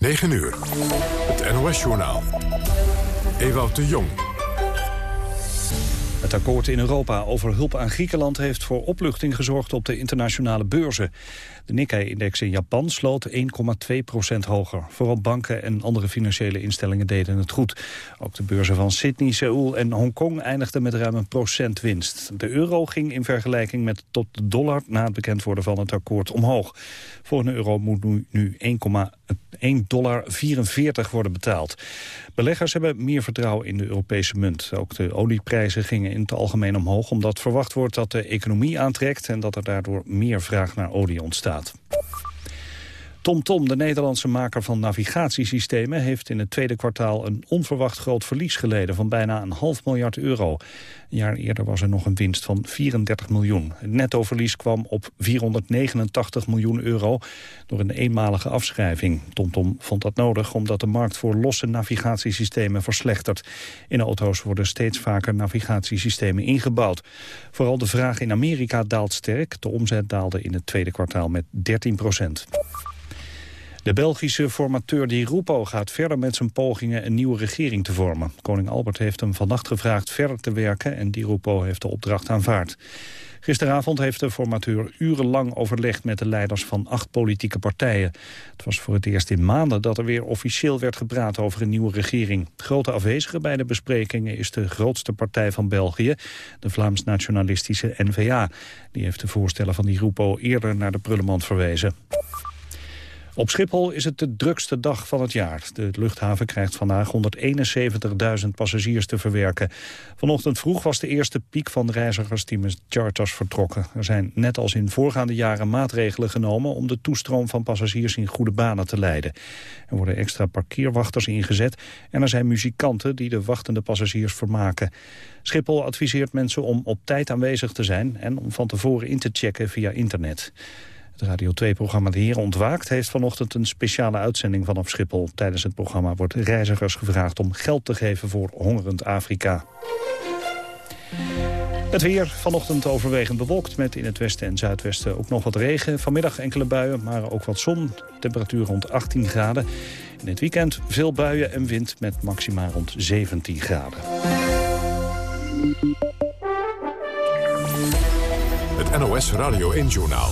9 uur. Het NOS-journaal. Ewout de Jong. Het akkoord in Europa over hulp aan Griekenland heeft voor opluchting gezorgd op de internationale beurzen. De Nikkei-index in Japan sloot 1,2 procent hoger. Vooral banken en andere financiële instellingen deden het goed. Ook de beurzen van Sydney, Seoul en Hongkong eindigden met ruim een procent winst. De euro ging in vergelijking met tot de dollar na het bekend worden van het akkoord omhoog. Voor een euro moet nu, nu 1,1 dollar 44 worden betaald. Beleggers hebben meer vertrouwen in de Europese munt. Ook de olieprijzen gingen in het algemeen omhoog... omdat verwacht wordt dat de economie aantrekt... en dat er daardoor meer vraag naar olie ontstaat. TomTom, Tom, de Nederlandse maker van navigatiesystemen... heeft in het tweede kwartaal een onverwacht groot verlies geleden... van bijna een half miljard euro. Een jaar eerder was er nog een winst van 34 miljoen. Het nettoverlies kwam op 489 miljoen euro... door een eenmalige afschrijving. TomTom Tom vond dat nodig omdat de markt voor losse navigatiesystemen verslechtert. In auto's worden steeds vaker navigatiesystemen ingebouwd. Vooral de vraag in Amerika daalt sterk. De omzet daalde in het tweede kwartaal met 13 procent. De Belgische formateur Di Rupo gaat verder met zijn pogingen een nieuwe regering te vormen. Koning Albert heeft hem vannacht gevraagd verder te werken en Di Rupo heeft de opdracht aanvaard. Gisteravond heeft de formateur urenlang overlegd met de leiders van acht politieke partijen. Het was voor het eerst in maanden dat er weer officieel werd gepraat over een nieuwe regering. grote afwezige bij de besprekingen is de grootste partij van België, de Vlaams-nationalistische N-VA. Die heeft de voorstellen van Di Rupo eerder naar de prullenmand verwezen. Op Schiphol is het de drukste dag van het jaar. De luchthaven krijgt vandaag 171.000 passagiers te verwerken. Vanochtend vroeg was de eerste piek van reizigers die met charters vertrokken. Er zijn net als in voorgaande jaren maatregelen genomen... om de toestroom van passagiers in goede banen te leiden. Er worden extra parkeerwachters ingezet... en er zijn muzikanten die de wachtende passagiers vermaken. Schiphol adviseert mensen om op tijd aanwezig te zijn... en om van tevoren in te checken via internet. Het Radio 2-programma De Heren Ontwaakt heeft vanochtend een speciale uitzending vanaf Schiphol. Tijdens het programma wordt reizigers gevraagd om geld te geven voor hongerend Afrika. Het weer vanochtend overwegend bewolkt met in het westen en zuidwesten ook nog wat regen. Vanmiddag enkele buien, maar ook wat zon. Temperatuur rond 18 graden. In het weekend veel buien en wind met maxima rond 17 graden. Het NOS Radio 1 Journaal.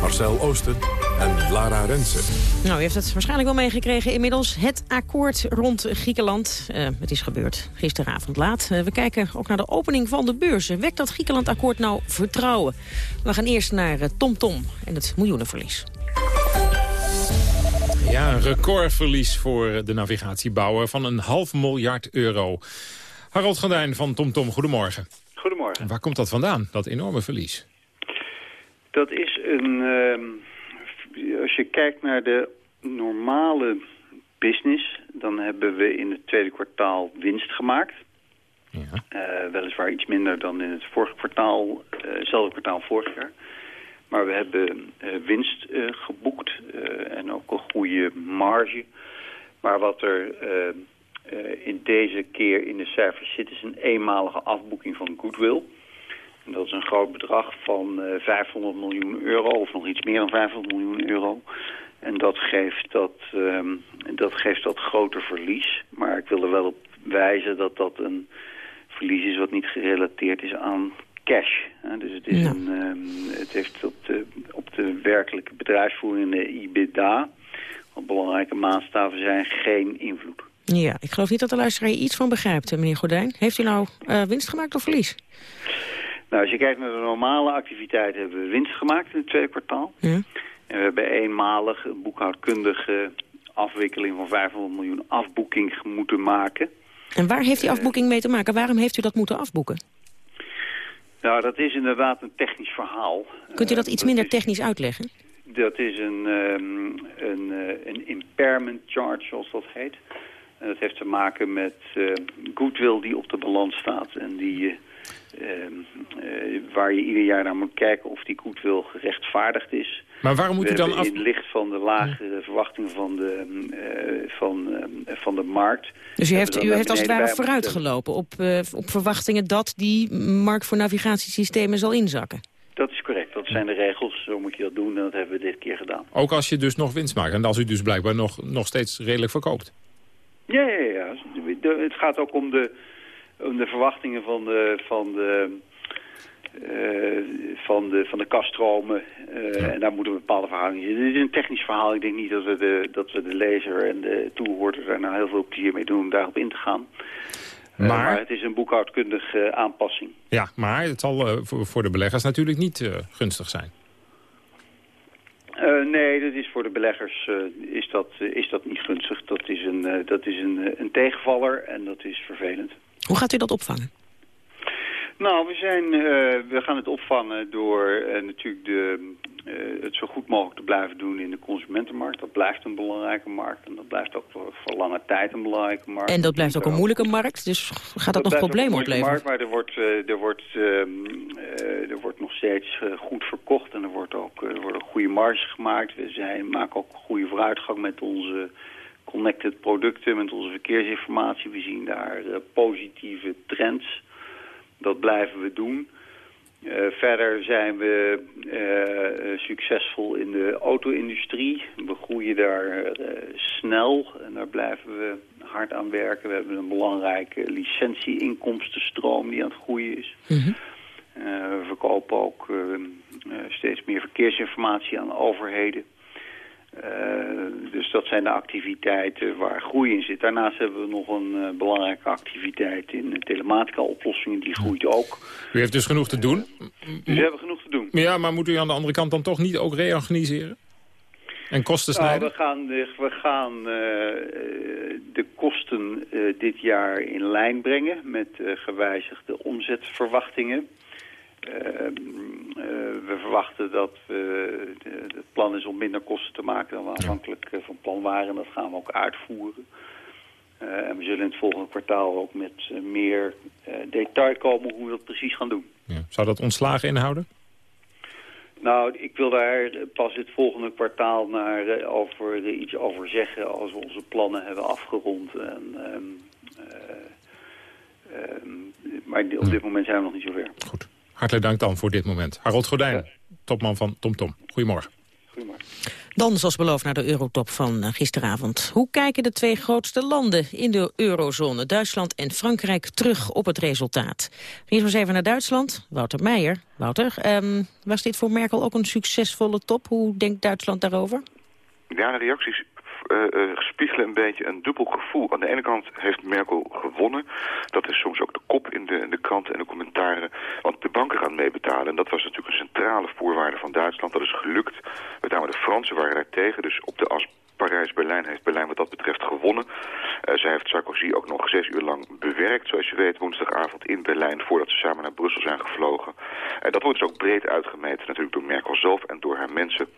Marcel Oosten en Lara Rensen. Nou, u heeft het waarschijnlijk wel meegekregen inmiddels. Het akkoord rond Griekenland. Uh, het is gebeurd gisteravond laat. Uh, we kijken ook naar de opening van de beurzen. Wekt dat Griekenland-akkoord nou vertrouwen? We gaan eerst naar TomTom uh, Tom en het miljoenenverlies. Ja, een recordverlies voor de navigatiebouwer van een half miljard euro. Harold Gandijn van TomTom, Tom, goedemorgen. Goedemorgen. waar komt dat vandaan, dat enorme verlies? Dat is een... Ehm, als je kijkt naar de normale business... dan hebben we in het tweede kwartaal winst gemaakt. Ja. Uh, weliswaar iets minder dan in het vorige kwartaal, uh, hetzelfde kwartaal vorig jaar. Maar we hebben uh, winst geboekt en ook een goede marge. Maar wat er in deze keer in de cijfers zit... is een eenmalige afboeking van goodwill... Dat is een groot bedrag van 500 eh, miljoen euro, of nog iets meer dan 500 miljoen euro. En dat geeft dat, ehm, dat geeft dat grote verlies. Maar ik wil er wel op wijzen dat dat een verlies is wat niet gerelateerd is aan cash. dus het, is een, ehm, het heeft op de, op de werkelijke bedrijfsvoering in de IBIDA, wat belangrijke maatstaven zijn, geen invloed. Ja, ik geloof niet dat de luisteraar iets van begrijpt, meneer Gordijn. Heeft u nou uh, winst gemaakt of verlies? Nou, als je kijkt naar de normale activiteiten hebben we winst gemaakt in het tweede kwartaal. Ja. En we hebben eenmalig een boekhoudkundige afwikkeling van 500 miljoen afboeking moeten maken. En waar heeft die eh, afboeking mee te maken? Waarom heeft u dat moeten afboeken? Nou, dat is inderdaad een technisch verhaal. Kunt u dat eh, iets minder technisch uitleggen? Dat is een, um, een, uh, een impairment charge, zoals dat heet. En dat heeft te maken met uh, goodwill die op de balans staat en die Ehm, eh, waar je ieder jaar naar moet kijken of die goedwil gerechtvaardigd is. Maar waarom moet u dan af... In het licht van de lage verwachtingen van de, uh, van, uh, van de markt. Dus u heeft, u heeft als het ware vooruitgelopen op, op verwachtingen dat die markt voor navigatiesystemen zal inzakken? Dat is correct. Dat zijn de regels, zo moet je dat doen en dat hebben we dit keer gedaan. Ook als je dus nog winst maakt en als u dus blijkbaar nog, nog steeds redelijk verkoopt? Ja, ja, ja. Het gaat ook om de, om de verwachtingen van de, van de, uh, van de, van de kaststromen. Uh, En daar moeten we bepaalde verhoudingen in. Dit is een technisch verhaal. Ik denk niet dat we de, dat we de lezer en de toehoorder daar nou heel veel plezier mee doen om daarop in te gaan. Maar, uh, maar het is een boekhoudkundige aanpassing. Ja, maar het zal voor, voor de beleggers natuurlijk niet gunstig zijn. Uh, nee, dat is voor de beleggers uh, is dat, uh, is dat niet gunstig. Dat is, een, dat is een, een tegenvaller en dat is vervelend. Hoe gaat u dat opvangen? Nou, we, zijn, we gaan het opvangen door natuurlijk de, het zo goed mogelijk te blijven doen in de consumentenmarkt. Dat blijft een belangrijke markt en dat blijft ook voor, voor lange tijd een belangrijke markt. En dat blijft ook een moeilijke markt, dus gaat dat, dat nog problemen opleveren? Markt, maar er wordt, er, wordt, er wordt nog steeds goed verkocht en er, wordt ook, er worden goede marges gemaakt. We zijn, maken ook goede vooruitgang met onze connected producten, met onze verkeersinformatie. We zien daar positieve trends. Dat blijven we doen. Uh, verder zijn we uh, succesvol in de auto-industrie. We groeien daar uh, snel en daar blijven we hard aan werken. We hebben een belangrijke licentie-inkomstenstroom die aan het groeien is. Mm -hmm. we verkopen ook steeds meer verkeersinformatie aan overheden. Uh, dus dat zijn de activiteiten waar groei in zit. Daarnaast hebben we nog een uh, belangrijke activiteit in telematica-oplossingen. Die groeit ook. U heeft dus genoeg te doen? Dus we hebben genoeg te doen. Ja, maar moet u aan de andere kant dan toch niet ook reorganiseren? En kosten snijden? Nou, we gaan, we gaan uh, de kosten dit jaar in lijn brengen met gewijzigde omzetverwachtingen. Uh, uh, we verwachten dat we, het plan is om minder kosten te maken dan we aanvankelijk uh, van plan waren. En dat gaan we ook uitvoeren. en we zullen in het volgende kwartaal ook met meer detail komen hoe we dat precies gaan doen. Ja. Zou dat ontslagen inhouden? Nou, ik wil daar pas het volgende kwartaal naar, over, iets over zeggen als we onze plannen hebben afgerond. En, um, um, maar op dit moment zijn we nog niet zover. Goed. Hartelijk dank dan voor dit moment. Harold Gordijn, ja. topman van TomTom. Tom. Goedemorgen. Goedemorgen. Dan, zoals beloofd, naar de eurotop van gisteravond. Hoe kijken de twee grootste landen in de eurozone, Duitsland en Frankrijk, terug op het resultaat? Eerst eens even naar Duitsland. Wouter Meijer. Wouter, um, was dit voor Merkel ook een succesvolle top? Hoe denkt Duitsland daarover? Ja, de reacties spiegelen een beetje een dubbel gevoel. Aan de ene kant heeft Merkel gewonnen. Dat is soms ook de kop in de, in de kranten en de commentaren. Want de banken gaan meebetalen. En dat was natuurlijk een centrale voorwaarde van Duitsland. Dat is gelukt. Met name de Fransen waren daar tegen. Dus op de as Parijs-Berlijn heeft Berlijn wat dat betreft gewonnen. Uh, zij heeft Sarkozy ook nog zes uur lang bewerkt, zoals je weet, woensdagavond in Berlijn, voordat ze samen naar Brussel zijn gevlogen. En dat wordt dus ook breed uitgemeten, natuurlijk door Merkel zelf en door haar mensen.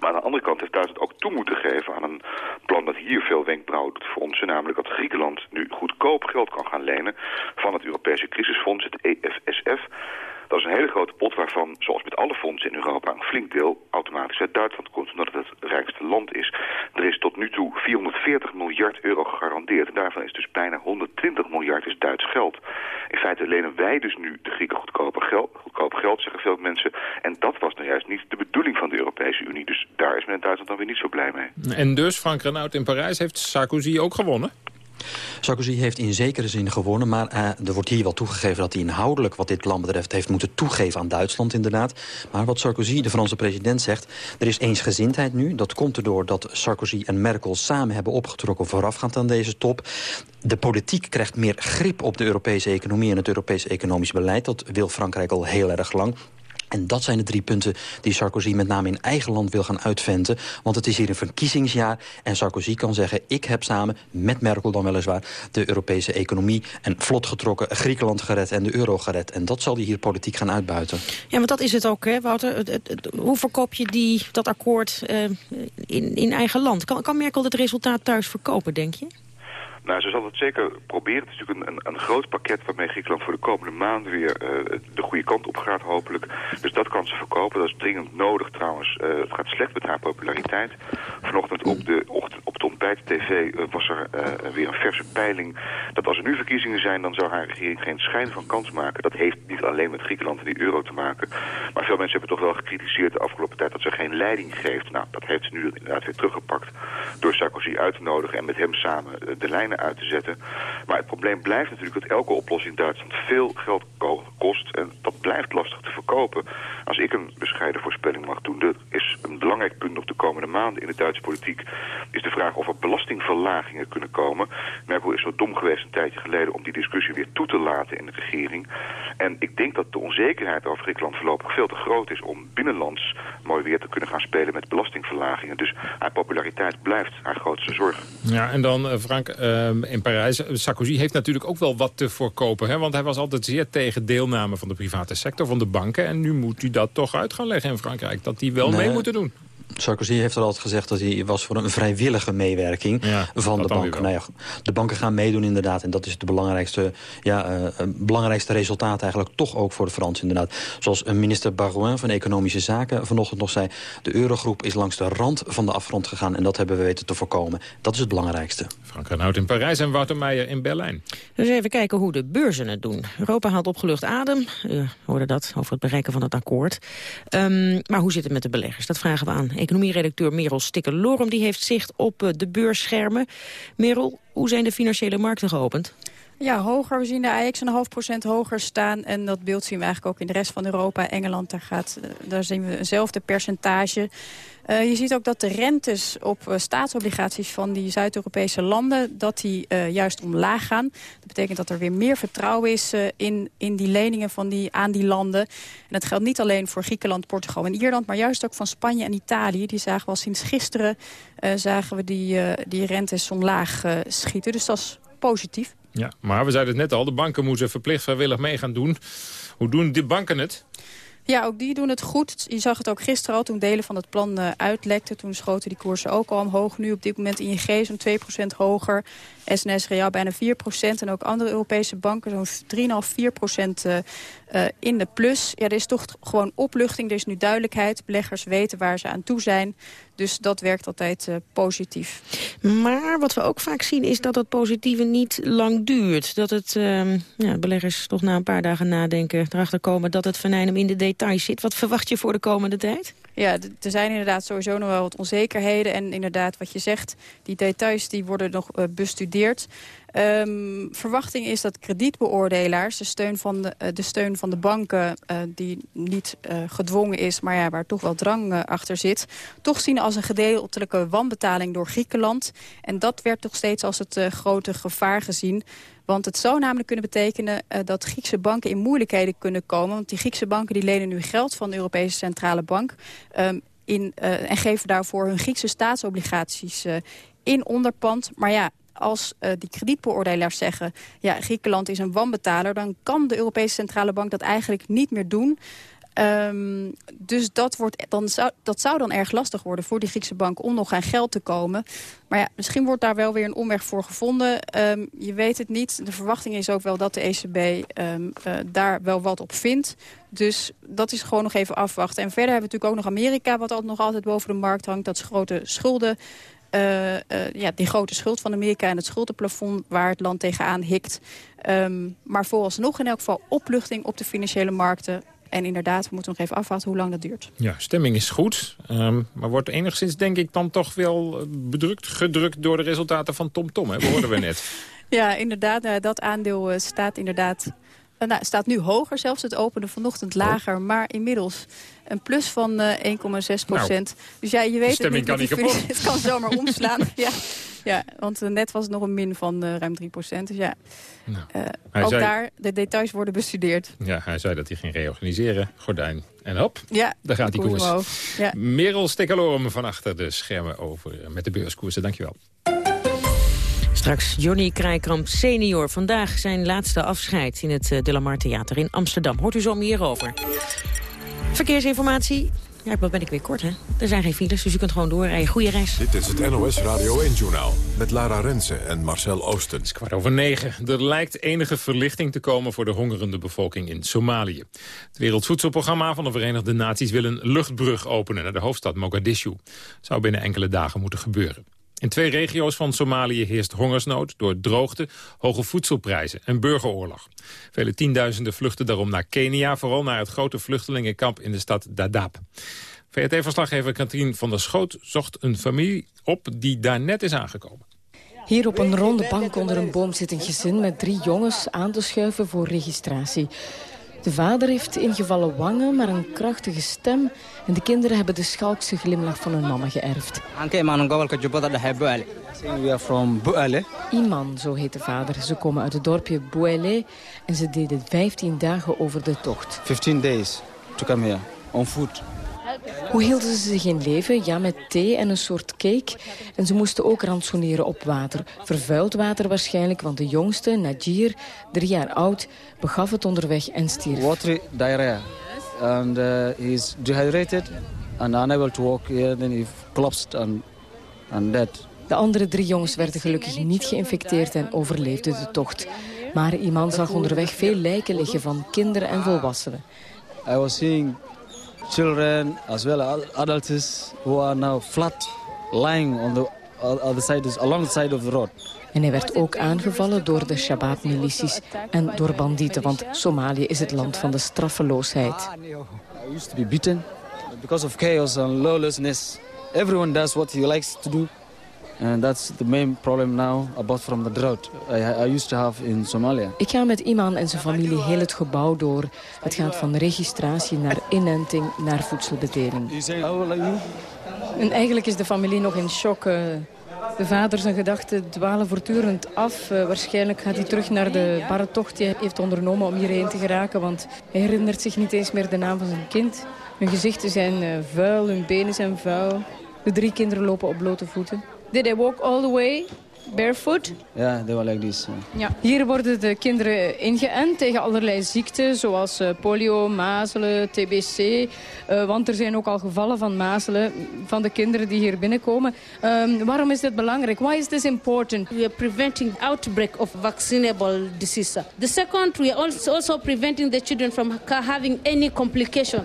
Maar aan de andere kant heeft Duitsland ook toe moeten geven aan een plan dat hier veel wenkbrauwen doet voor ons. Namelijk dat Griekenland nu goedkoop geld kan gaan lenen van het Europese crisisfonds, het EFSF. Dat is een hele grote pot waarvan, zoals met alle fondsen in Europa, een flink deel automatisch uit Duitsland komt, omdat het het rijkste land is. Er is tot nu toe 440 miljard euro gegarandeerd. En daarvan is dus bijna 120 miljard is Duits geld. In feite lenen wij dus nu de Grieken goedkope geld, goedkoop geld, zeggen veel mensen. En dat was nou juist niet de bedoeling van de Europese Unie. Dus daar is men in Duitsland dan weer niet zo blij mee. En dus, Frank Renaud in Parijs, heeft Sarkozy ook gewonnen? Sarkozy heeft in zekere zin gewonnen, maar uh, er wordt hier wel toegegeven dat hij inhoudelijk wat dit plan betreft heeft moeten toegeven aan Duitsland inderdaad. Maar wat Sarkozy, de Franse president, zegt, er is eensgezindheid nu. Dat komt erdoor dat Sarkozy en Merkel samen hebben opgetrokken voorafgaand aan deze top. De politiek krijgt meer grip op de Europese economie en het Europese economisch beleid. Dat wil Frankrijk al heel erg lang. En dat zijn de drie punten die Sarkozy met name in eigen land wil gaan uitventen. Want het is hier een verkiezingsjaar. En Sarkozy kan zeggen, ik heb samen, met Merkel dan weliswaar... de Europese economie en vlot getrokken Griekenland gered en de euro gered. En dat zal hij hier politiek gaan uitbuiten. Ja, want dat is het ook, hè, Wouter. Hoe verkoop je die, dat akkoord uh, in, in eigen land? Kan, kan Merkel het resultaat thuis verkopen, denk je? Nou, ze zal het zeker proberen. Het is natuurlijk een, een, groot pakket waarmee Griekenland voor de komende maanden weer uh, de goede kant op gaat, hopelijk. Dus dat kan ze verkopen. Dat is dringend nodig trouwens. Uh, het gaat slecht met haar populariteit. Vanochtend op de, ochtend, op bij de tv was er weer een verse peiling... dat als er nu verkiezingen zijn, dan zou haar regering geen schijn van kans maken. Dat heeft niet alleen met Griekenland en die euro te maken. Maar veel mensen hebben toch wel gecritiseerd de afgelopen tijd... dat ze geen leiding geeft. Nou, dat heeft ze nu inderdaad weer teruggepakt door Sarkozy uit te nodigen... en met hem samen de uit te zetten. Maar het probleem blijft natuurlijk dat elke oplossing in Duitsland veel geld kost. En dat blijft lastig te verkopen. Als ik een bescheiden voorspelling mag doen... dat is een belangrijk punt op de komende maanden in de Duitse politiek... is de vraag of er belastingverlagingen kunnen komen. Merkel is zo dom geweest een tijdje geleden... om die discussie weer toe te laten in de regering. En ik denk dat de onzekerheid over Griekenland voorlopig veel te groot is... om binnenlands mooi weer te kunnen gaan spelen met belastingverlagingen. Dus haar populariteit blijft haar grootste zorg. Ja, en dan eh, Frank, uh, in Parijs. Sarkozy heeft natuurlijk ook wel wat te voorkopen. Hè? Want hij was altijd zeer tegen deelname van de private sector, van de banken. En nu moet hij dat toch uit gaan leggen in Frankrijk. Dat die wel mee moeten doen. Sarkozy heeft er altijd gezegd dat hij was voor een vrijwillige meewerking van de banken. Nou ja, de banken gaan meedoen inderdaad. En dat is het belangrijkste, ja, uh, belangrijkste resultaat eigenlijk toch ook voor de Fransen inderdaad. Zoals minister Barouin van Economische Zaken vanochtend nog zei... de eurogroep is langs de rand van de afgrond gegaan en dat hebben we weten te voorkomen. Dat is het belangrijkste. Frank Renaud in Parijs en Wouter Meijer in Berlijn. Dus even kijken hoe de beurzen het doen. Europa haalt opgelucht adem. U hoorde dat over het bereiken van het akkoord. Um, maar hoe zit het met de beleggers? Dat vragen we aan economieredacteur Merel Stikker-Lorum. Die heeft zicht op eh, de beursschermen. Merel, hoe zijn de financiële markten geopend? Ja, hoger. We zien de AX een half procent hoger staan. En dat beeld zien we eigenlijk ook in de rest van Europa. Engeland, daar, gaat, eh, daar zien we eenzelfde percentage. Uh, je ziet ook dat de rentes op uh, staatsobligaties van die Zuid-Europese landen... dat die juist omlaag gaan. Dat betekent dat er weer meer vertrouwen is in, in die leningen van die, aan die landen. En dat geldt niet alleen voor Griekenland, Portugal en Ierland... maar juist ook van Spanje en Italië. Die zagen we al sinds gisteren zagen we die, die rentes omlaag schieten. Dus dat is positief. Ja, maar we zeiden het net al, de banken moeten verplicht vrijwillig mee gaan doen. Hoe doen die banken het? Ja, ook die doen het goed. Je zag het ook gisteren al toen delen van het plan uh, uitlekten. Toen schoten die koersen ook al omhoog. Nu op dit moment ING zo'n 2% hoger. SNS Real bijna 4%. En ook andere Europese banken zo'n 3,5, 4% uh, uh, in de plus. Ja, er is toch gewoon opluchting. Er is nu duidelijkheid. Beleggers weten waar ze aan toe zijn. Dus dat werkt altijd uh, positief. Maar wat we ook vaak zien is dat het positieve niet lang duurt. Dat het uh, ja, beleggers toch na een paar dagen nadenken erachter komen... dat het venijn in de details zit. Wat verwacht je voor de komende tijd? Ja, er zijn inderdaad sowieso nog wel wat onzekerheden. En inderdaad, wat je zegt, die details die worden nog uh, bestudeerd. Um, verwachting is dat kredietbeoordelaars de steun van de, uh, de, steun van de banken... Uh, die niet uh, gedwongen is, maar ja, waar toch wel drang achter zit... toch zien als een gedeeltelijke wanbetaling door Griekenland. En dat werd toch steeds als het grote gevaar gezien. Want het zou namelijk kunnen betekenen dat Griekse banken in moeilijkheden kunnen komen. Want die Griekse banken die lenen nu geld van de Europese Centrale Bank... Um, in, en geven daarvoor hun Griekse staatsobligaties in onderpand. Maar ja, als uh, die kredietbeoordelaars zeggen... ja, Griekenland is een wanbetaler... dan kan de Europese Centrale Bank dat eigenlijk niet meer doen. Um, dus dat, wordt, dan zou, dat zou dan erg lastig worden voor die Griekse bank om nog aan geld te komen. Maar ja, misschien wordt daar wel weer een omweg voor gevonden. Um, je weet het niet. De verwachting is ook wel dat de ECB um, uh, daar wel wat op vindt. Dus dat is gewoon nog even afwachten. En verder hebben we natuurlijk ook nog Amerika... wat nog altijd boven de markt hangt. Dat is grote schulden uh, uh, ja, die grote schuld van Amerika en het schuldenplafond waar het land tegenaan hikt. Um, maar vooralsnog in elk geval opluchting op de financiële markten. En inderdaad, we moeten nog even afwachten hoe lang dat duurt. Ja, stemming is goed. Um, maar wordt enigszins, denk ik, dan toch wel bedrukt, gedrukt door de resultaten van TomTom. Tom, hè? Hoorden we net. ja, inderdaad. Uh, dat aandeel staat inderdaad nou, staat nu hoger. Zelfs het opende vanochtend lager. Oh. Maar inmiddels een plus van uh, 1,6 procent. Nou, dus ja, je weet het niet. Kan niet kapot. Het kan zomaar omslaan. ja. ja, want uh, net was het nog een min van uh, ruim 3 procent. Dus ja, nou, ook zei... daar, de details worden bestudeerd. Ja, hij zei dat hij ging reorganiseren. Gordijn. En hop, ja, daar gaat die koers. Ja. Merel van achter de schermen over met de beurskoersen. Dankjewel. Straks Johnny Krijkamp senior. Vandaag zijn laatste afscheid in het De La Mar Theater in Amsterdam. Hoort u zo meer over. Verkeersinformatie. Ja, wat ben ik weer kort, hè? Er zijn geen files, dus u kunt gewoon doorrijden. Goeie reis. Dit is het NOS Radio 1-journaal met Lara Rensen en Marcel Oosten. Het is kwart over negen. Er lijkt enige verlichting te komen voor de hongerende bevolking in Somalië. Het Wereldvoedselprogramma van de Verenigde Naties wil een luchtbrug openen naar de hoofdstad Mogadishu. Zou binnen enkele dagen moeten gebeuren. In twee regio's van Somalië heerst hongersnood door droogte, hoge voedselprijzen en burgeroorlog. Vele tienduizenden vluchten daarom naar Kenia, vooral naar het grote vluchtelingenkamp in de stad Dadaab. VRT-verslaggever Katrien van der Schoot zocht een familie op die daar net is aangekomen. Hier op een ronde bank onder een boom zit een gezin met drie jongens aan te schuiven voor registratie. De vader heeft ingevallen wangen, maar een krachtige stem. En de kinderen hebben de schalkse glimlach van hun mama geërfd. We are from. Iman, zo heet de vader. Ze komen uit het dorpje Buele en ze deden 15 dagen over de tocht. 15 days to come here on foot. Hoe hielden ze zich in leven? Ja, met thee en een soort cake. En ze moesten ook ransoneren op water. Vervuild water waarschijnlijk, want de jongste, Najir, drie jaar oud, begaf het onderweg en stierf. Watery diarrhea. And uh, he is dehydrated and unable to walk here. Then he collapsed and, and dead. De andere drie jongens werden gelukkig niet geïnfecteerd en overleefden de tocht. Maar Iman zag onderweg veel lijken liggen van kinderen en volwassenen. I was seeing children as well as adults who are now flat lying on the other side, along the side of the road. En hij werd ook aangevallen door de Shabab-milities en door bandieten, want Somalië is het land van de straffeloosheid. I used to be beaten because of chaos and lawlessness. Everyone does what he likes to do. And that's the main problem now, about from the drought I, I used to have in Somalia. Ik ga met Iman en zijn familie heel het gebouw door. Het gaat van registratie naar inenting naar voedselbedeling. En eigenlijk is de familie nog in shock. eh. De vader zijn gedachten dwalen voortdurend af. Eh, waarschijnlijk gaat hij terug naar de barre tocht die hij heeft ondernomen om hierheen te geraken. Want hij herinnert zich niet eens meer de naam van zijn kind. Hun gezichten zijn eh, vuil, hun benen zijn vuil. De drie kinderen lopen op blote voeten. Did they walk all the way barefoot? Yeah, they were like this. Ja. Hier worden de kinderen ingeënt tegen allerlei ziekten, zoals eh, polio, mazelen, TBC. Eh, want er zijn ook al gevallen van mazelen van de kinderen die hier binnenkomen. Ehm, waarom is dit belangrijk? Why is this important? We are preventing outbreak of vaccinable disease. The second, we are also also preventing the children from ha- having any complication.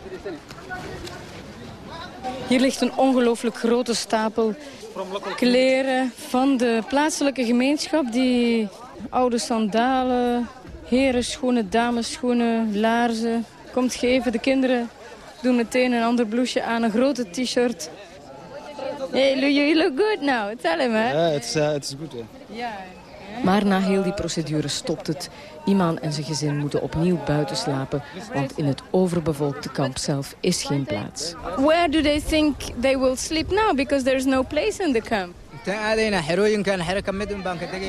Hier ligt een ongelooflijk grote stapel kleren van de plaatselijke gemeenschap. Die oude sandalen, herenschoenen, damesschoenen, laarzen. Komt geven, de kinderen doen meteen een ander blouseje aan, een grote t-shirt. Hey, you look good now. Tell him, hè? Yeah, it's, uh, it's good. yeah. Maar na heel die procedure stopt het. Iman en zijn gezin moeten opnieuw buiten slapen, want in het overbevolkte kamp zelf is geen plaats. Where do they think they will sleep now? Because there's no place in the camp. We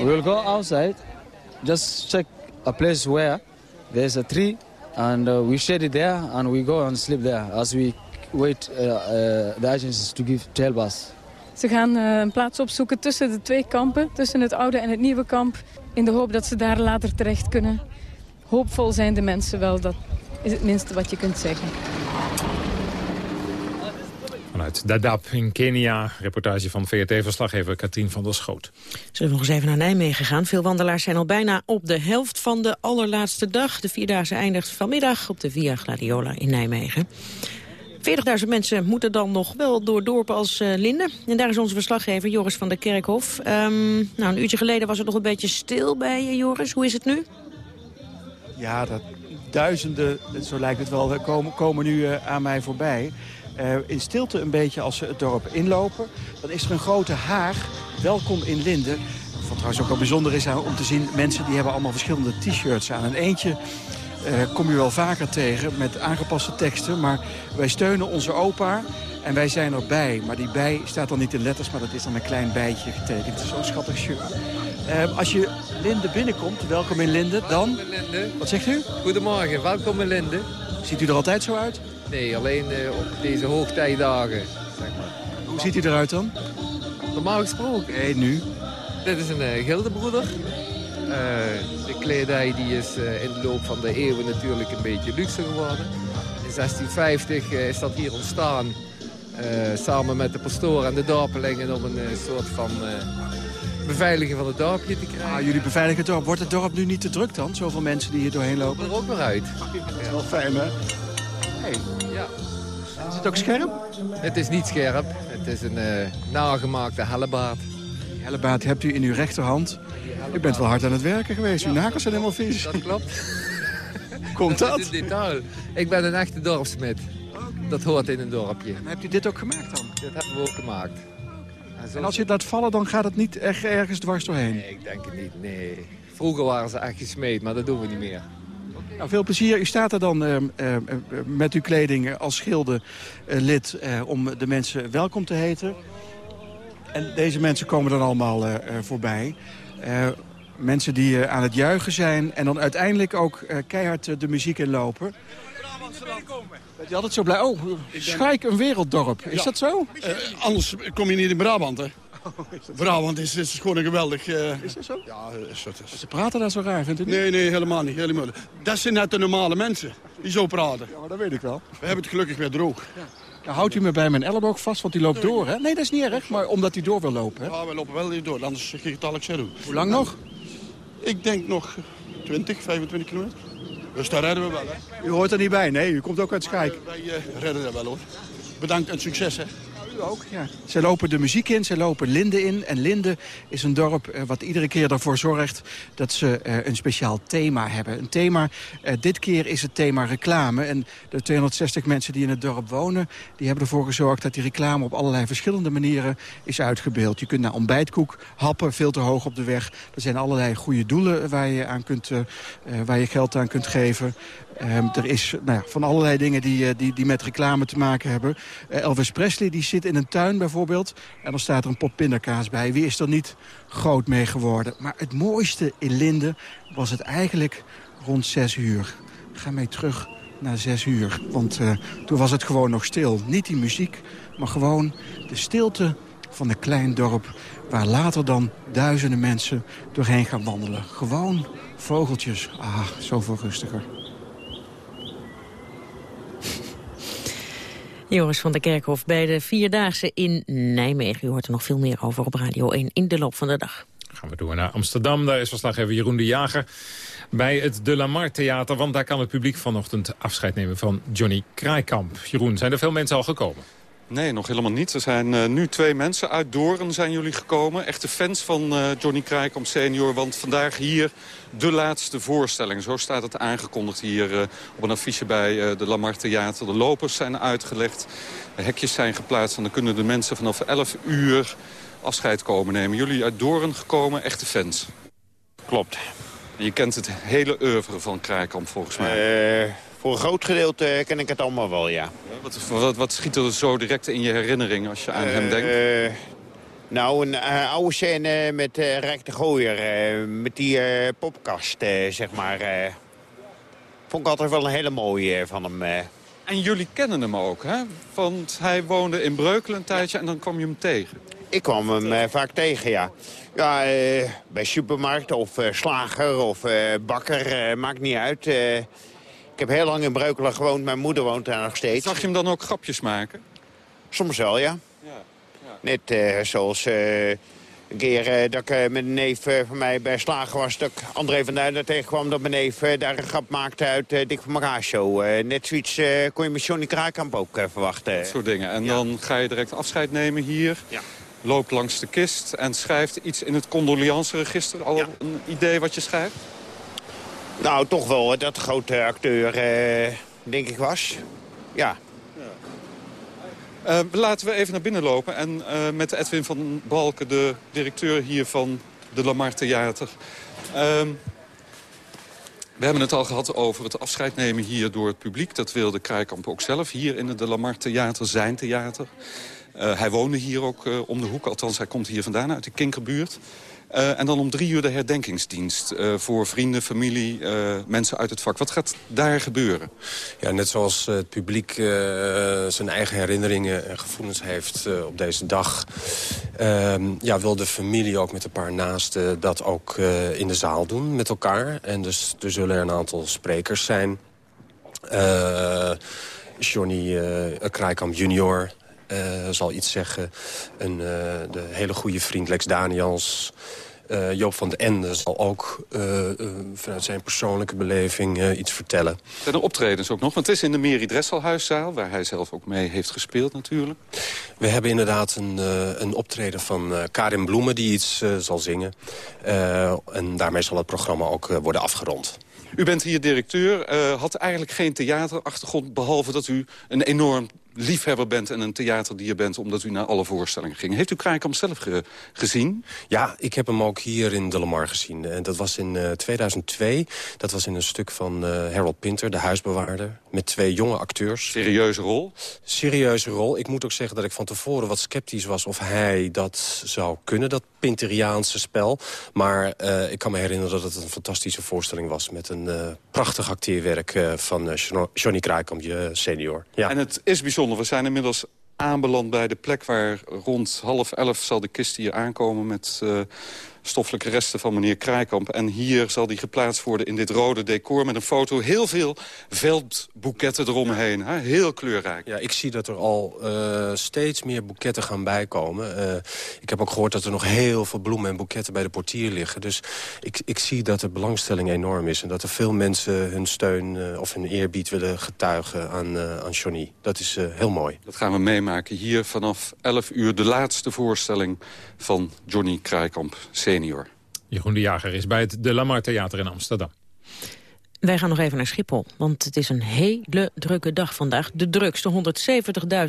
will go outside, just check a place where there's a tree, and uh, we shade it there, and we go and sleep there as we wait uh, uh, the agencies to give to help us. Ze gaan eh, een plaats opzoeken tussen de twee kampen, tussen het oude en het nieuwe kamp, in de hoop dat ze daar later terecht kunnen. Hoopvol zijn de mensen wel, dat is het minste wat je kunt zeggen. Vanuit Dadaab in Kenia, reportage van VRT-verslaggever Katrien van der Schoot. Zullen we nog eens even naar Nijmegen gaan? Veel wandelaars zijn al bijna op de helft van de allerlaatste dag. De Vierdaagse eindigt vanmiddag op de Via Gladiola in Nijmegen. 40.000 mensen moeten dan nog wel door dorpen als uh, Linden. En daar is onze verslaggever Joris van der Kerkhof. Um, nou, een uurtje geleden was het nog een beetje stil bij je, Joris. Hoe is het nu? Ja, dat duizenden, zo lijkt het wel, komen, komen nu uh, aan mij voorbij. Uh, in stilte een beetje als ze het dorp inlopen. Dan is er een grote haag. Welkom in Linden. Wat trouwens ook wel bijzonder is om te zien... mensen die hebben allemaal verschillende t-shirts aan. En eentje kom je wel vaker tegen met aangepaste teksten. Maar wij steunen onze opa en wij zijn erbij. Maar die bij staat dan niet in letters, maar dat is dan een klein bijtje getekend. Zo'n schattig shirt. Uh, als je Linde binnenkomt, welkom in Linde, dan... In Linde. Wat zegt u? Goedemorgen, welkom in Linde. Ziet u er altijd zo uit? Nee, alleen uh, op deze hoogtijdagen, zeg maar. Hoe ziet u eruit dan? Normaal gesproken. Nee, nu? Dit is een uh, gildebroeder. Uh, de kledij die is uh, in de loop van de eeuwen natuurlijk een beetje luxe geworden. In 1650 uh, is dat hier ontstaan. samen met de pastoor en de dorpelingen om een soort van beveiliging van het dorpje te krijgen. Ah, jullie beveiligen het dorp. Wordt het dorp nu niet te druk dan? Zoveel mensen die hier doorheen lopen? er ook weer uit. Dat is wel fijn, hè? Hey. Ja. Is het ook scherp? Het is niet scherp. Het is een nagemaakte hellebaard. hellebaat hebt u in uw rechterhand. U bent wel hard aan het werken geweest. Uw nagels zijn helemaal vies. Dat klopt. Komt dat? een detail. Ik ben een echte dorpsmid. Dat hoort in een dorpje. En hebt u dit ook gemaakt dan? Dit hebben we ook gemaakt. En als je het laat vallen, dan gaat het niet echt ergens dwars doorheen? Nee, ik denk het niet. Nee. Vroeger waren ze echt gesmeed, maar dat doen we niet meer. Nou, veel plezier. U staat er dan uh, uh, met uw kleding als schilde-lid om de mensen welkom te heten. En deze mensen komen dan allemaal voorbij. Mensen die aan het juichen zijn en dan uiteindelijk ook keihard de muziek inlopen. Bent je altijd zo blij? Oh, Schaik een werelddorp. Is dat zo? anders kom je niet in Brabant, hè? Brabant is, is gewoon een geweldig... Uh... Is dat zo? Ja, is dat is. Ze praten daar zo raar, vindt u niet? Nee, nee, helemaal niet. Helemaal. Dat zijn net de normale mensen die zo praten. Ja, maar dat weet ik wel. We hebben het gelukkig weer droog. Ja. Nou, houdt u me bij mijn elleboog vast, want die loopt door, hè? Nee, dat is niet erg, maar omdat hij door wil lopen, hè? Ja, we lopen wel niet door, anders ik het al doen. Hoe lang nog? Ik denk nog 20, 25 kilometer. Dus daar redden we wel, hè? U hoort er niet bij, nee. U komt ook uit Schaik. Uh, wij uh, redden dat wel, hoor. Bedankt en succes, hè? Ook, ja. Zij lopen de muziek in, zij lopen Linde in. En Linde is een dorp uh, wat iedere keer ervoor zorgt dat ze uh, een speciaal thema hebben. Een thema, uh, dit keer is het thema reclame. En de 260 mensen die in het dorp wonen... die hebben ervoor gezorgd dat die reclame op allerlei verschillende manieren is uitgebeeld. Je kunt naar ontbijtkoek happen, veel te hoog op de weg. Er zijn allerlei goede doelen waar je, aan kunt, waar je geld aan kunt geven. Um, er is nou ja, van allerlei dingen die, die, die met reclame te maken hebben. Uh, Elvis Presley die zit in een tuin bijvoorbeeld. En dan staat er een pot pindakaas bij. Wie is er niet groot mee geworden? Maar het mooiste in Linden was het eigenlijk rond zes uur. Ga mee terug naar zes uur. Want uh, toen was het gewoon nog stil. Niet die muziek, maar gewoon de stilte van een klein dorp... waar later dan duizenden mensen doorheen gaan wandelen. Gewoon vogeltjes. Ah, zoveel rustiger. Joris van der Kerkhof bij de Vierdaagse in Nijmegen. U hoort er nog veel meer over op Radio 1 in de loop van de dag. Gaan we door naar Amsterdam. Daar is verslaggever Jeroen de Jager bij het De La Mar Theater. Want daar kan het publiek vanochtend afscheid nemen van Johnny Kraaikamp. Jeroen, zijn er veel mensen al gekomen? Nee, nog helemaal niet. Er zijn uh, nu twee mensen uit Doorn zijn jullie gekomen. Echte fans van uh, Johnny Kraaikamp senior. Want vandaag hier de laatste voorstelling. Zo staat het aangekondigd hier uh, op een affiche bij de Lamar Theater. De lopers zijn uitgelegd. De hekjes zijn geplaatst. En dan kunnen de mensen vanaf 11 uur afscheid komen nemen. Jullie uit Doorn gekomen, echte fans. Klopt. Je kent het hele oeuvre van Kraaikamp volgens mij. Voor een groot gedeelte ken ik het allemaal wel, ja. Wat, wat, wat schiet er zo direct in je herinnering als je aan hem denkt? Uh, nou, een uh, oude scène met uh, Rijk de Gooier. met die popkast, zeg maar. vond ik altijd wel een hele mooie van hem. En jullie kennen hem ook, hè? Want hij woonde in Breukelen een tijdje en dan kwam je hem tegen. Ik kwam hem vaak tegen, ja. Ja, bij supermarkt of slager of bakker, maakt niet uit... Ik heb heel lang in Breukelen gewoond. Mijn moeder woont daar nog steeds. Zag je hem dan ook grapjes maken? Soms wel, ja. ja, ja. Net uh, zoals uh, een keer uh, dat ik met een neef van mij bij Slagen was... dat ik André van Duinen tegenkwam dat mijn neef daar een grap maakte uit Dick van Elkaar show. net zoiets kon je met Johnny Kraaikamp ook verwachten. Dat soort dingen. En ja. dan ga je direct afscheid nemen hier... Ja loopt langs de kist en schrijft iets in het condoleanceregister. Al ja. een idee wat je schrijft? Nou, toch wel dat grote acteur, eh, denk ik, was. Ja. Uh, laten we even naar binnen lopen. En uh, met Edwin van Balken, de directeur hier van de Lamar Theater. Uh, we hebben het al gehad over het afscheid nemen hier door het publiek. Dat wilde Krijkamp ook zelf, hier in het de Lamar Theater, zijn theater. Hij woonde hier ook om de hoek, althans hij komt hier vandaan uit de Kinkerbuurt. Uh, en dan om drie uur de herdenkingsdienst uh, voor vrienden, familie, uh, mensen uit het vak. Wat gaat daar gebeuren? Ja, net zoals het publiek zijn eigen herinneringen en gevoelens heeft op deze dag... Ehm, ja, wil de familie ook met een paar naasten dat ook in de zaal doen met elkaar. En dus er zullen een aantal sprekers zijn. Johnny Kraaikamp junior... zal iets zeggen. Een, uh, de hele goede vriend Lex Daniels. Uh, Joop van den Ende zal ook uh, uh, vanuit zijn persoonlijke beleving iets vertellen. Zijn er optredens ook nog? Want het is in de Meri Dresselhuiszaal... waar hij zelf ook mee heeft gespeeld natuurlijk. We hebben inderdaad een, een optreden van Karin Bloemen... die iets zal zingen. en daarmee zal het programma ook worden afgerond. U bent hier directeur, had eigenlijk geen theaterachtergrond... behalve dat u een enorm liefhebber bent en een theaterdier bent... omdat u naar alle voorstellingen ging. Heeft u Kraaikamp zelf gezien? Ja, ik heb hem ook hier in De Lamar gezien. En dat was in uh, 2002. Dat was in een stuk van uh, Harold Pinter, de huisbewaarder... met twee jonge acteurs. Serieuze rol? Serieuze rol. Ik moet ook zeggen dat ik van tevoren wat sceptisch was... of hij dat zou kunnen, dat Pinteriaanse spel. Maar uh, ik kan me herinneren dat het een fantastische voorstelling was... met een uh, prachtig acteerwerk uh, van Johnny Kraaikamp, je senior. Ja. En het is bijzonder we zijn inmiddels aanbeland bij de plek waar rond half elf zal de kist hier aankomen met stoffelijke resten van meneer Kraaikamp. En hier zal die geplaatst worden in dit rode decor met een foto. Heel veel veldboeketten eromheen. Hè? Heel kleurrijk. Ja, ik zie dat er al uh, steeds meer boeketten gaan bijkomen. Uh, ik heb ook gehoord dat er nog heel veel bloemen en boeketten bij de portier liggen. Dus ik, ik zie dat de belangstelling enorm is. En dat er veel mensen hun steun uh, of hun eerbied willen getuigen aan, aan Johnny. Dat is heel mooi. Dat gaan we meemaken hier vanaf 11 uur. De laatste voorstelling van Johnny Kraaikamp senior. Jeroen de Jager is bij het De Lamar Theater in Amsterdam. Wij gaan nog even naar Schiphol, want het is een hele drukke dag vandaag. De drukste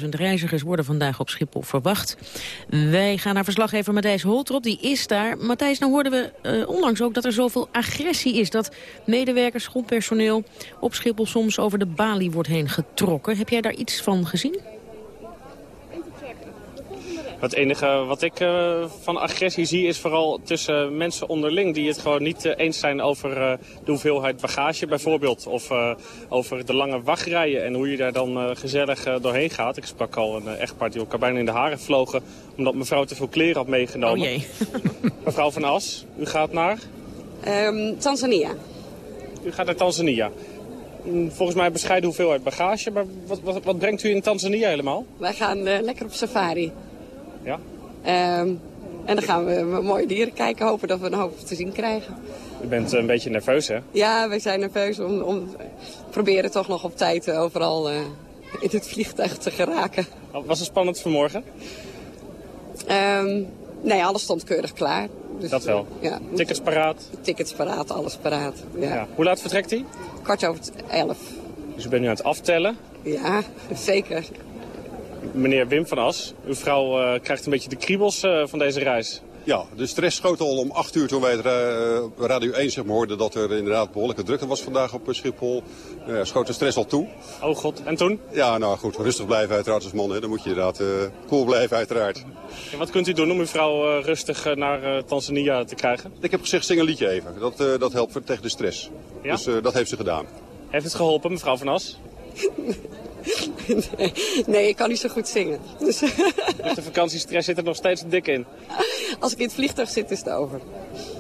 170.000 reizigers worden vandaag op Schiphol verwacht. Wij gaan naar verslaggever Matthijs Holtrop, die is daar. Matthijs, nou hoorden we uh, onlangs ook dat er zoveel agressie is... dat medewerkers, grondpersoneel op Schiphol soms over de balie wordt heen getrokken. Heb jij daar iets van gezien? Het enige wat ik uh, van agressie zie is vooral tussen mensen onderling... die het gewoon niet uh, eens zijn over uh, de hoeveelheid bagage bijvoorbeeld. Of over de lange wachtrijen en hoe je daar dan gezellig doorheen gaat. Ik sprak al een echtpaar die elkaar bijna in de haren vlogen... omdat mevrouw te veel kleren had meegenomen. Oh jee. mevrouw van As, u gaat naar? Um, Tanzania. U gaat naar Tanzania. Mm, volgens mij bescheiden hoeveelheid bagage. Maar wat, wat, wat brengt u in Tanzania helemaal? Wij gaan lekker op safari. Ja. Um, en dan gaan we mooie dieren kijken, hopen dat we een hoop te zien krijgen. U bent een beetje nerveus, hè? Ja, wij zijn nerveus om, om proberen toch nog op tijd overal uh, in het vliegtuig te geraken. Was het spannend vanmorgen? Um, nee, alles stond keurig klaar. Dus, dat wel? Ja. Tickets paraat? Tickets paraat, alles paraat. Ja. ja. Hoe laat vertrekt hij? Kwart over elf. Dus u bent nu aan het aftellen? Ja, zeker. Meneer Wim van As, uw vrouw uh, krijgt een beetje de kriebels uh, van deze reis. Ja, de stress schoot al om 8 uur toen wij uh, Radio 1 zeg maar, hoorden dat er inderdaad behoorlijke drukte was vandaag op Schiphol. Uh, schoot de stress al toe. Oh god, en toen? Ja, nou goed, rustig blijven uiteraard als man. Hè. Dan moet je inderdaad uh, cool blijven uiteraard. En wat kunt u doen om uw vrouw rustig naar Tanzania te krijgen? Ik heb gezegd, zing een liedje even. Dat, dat helpt tegen de stress. Ja? Dus dat heeft ze gedaan. Heeft het geholpen, mevrouw van As? nee, nee, ik kan niet zo goed zingen. Dus, dus de vakantiestress zit er nog steeds dik in? Als ik in het vliegtuig zit, is het over.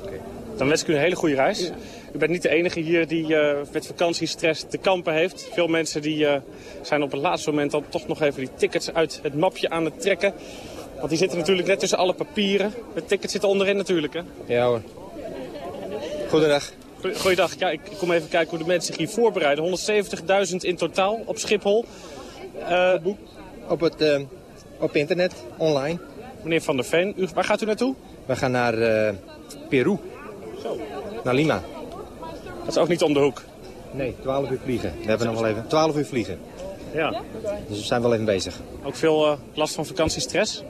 Okay. Dan wens ik u een hele goede reis. Ja. U bent niet de enige hier die uh, met vakantiestress te kampen heeft. Veel mensen die, uh, zijn op het laatste moment dan toch nog even die tickets uit het mapje aan het trekken. Want die zitten natuurlijk net tussen alle papieren. De tickets zitten onderin natuurlijk, hè? Ja hoor. Goedendag. Goeiedag. Ja, ik kom even kijken hoe de mensen zich hier voorbereiden. 170.000 in totaal op Schiphol. Uh, op, het, uh, op internet, online. Meneer Van der Veen, u, waar gaat u naartoe? We gaan naar uh, Peru. Zo. Naar Lima. Dat is ook niet om de hoek. Nee, 12 uur vliegen. We hebben nog wel even 12 uur vliegen. Ja. Dus we zijn wel even bezig. Ook veel last van vakantiestress?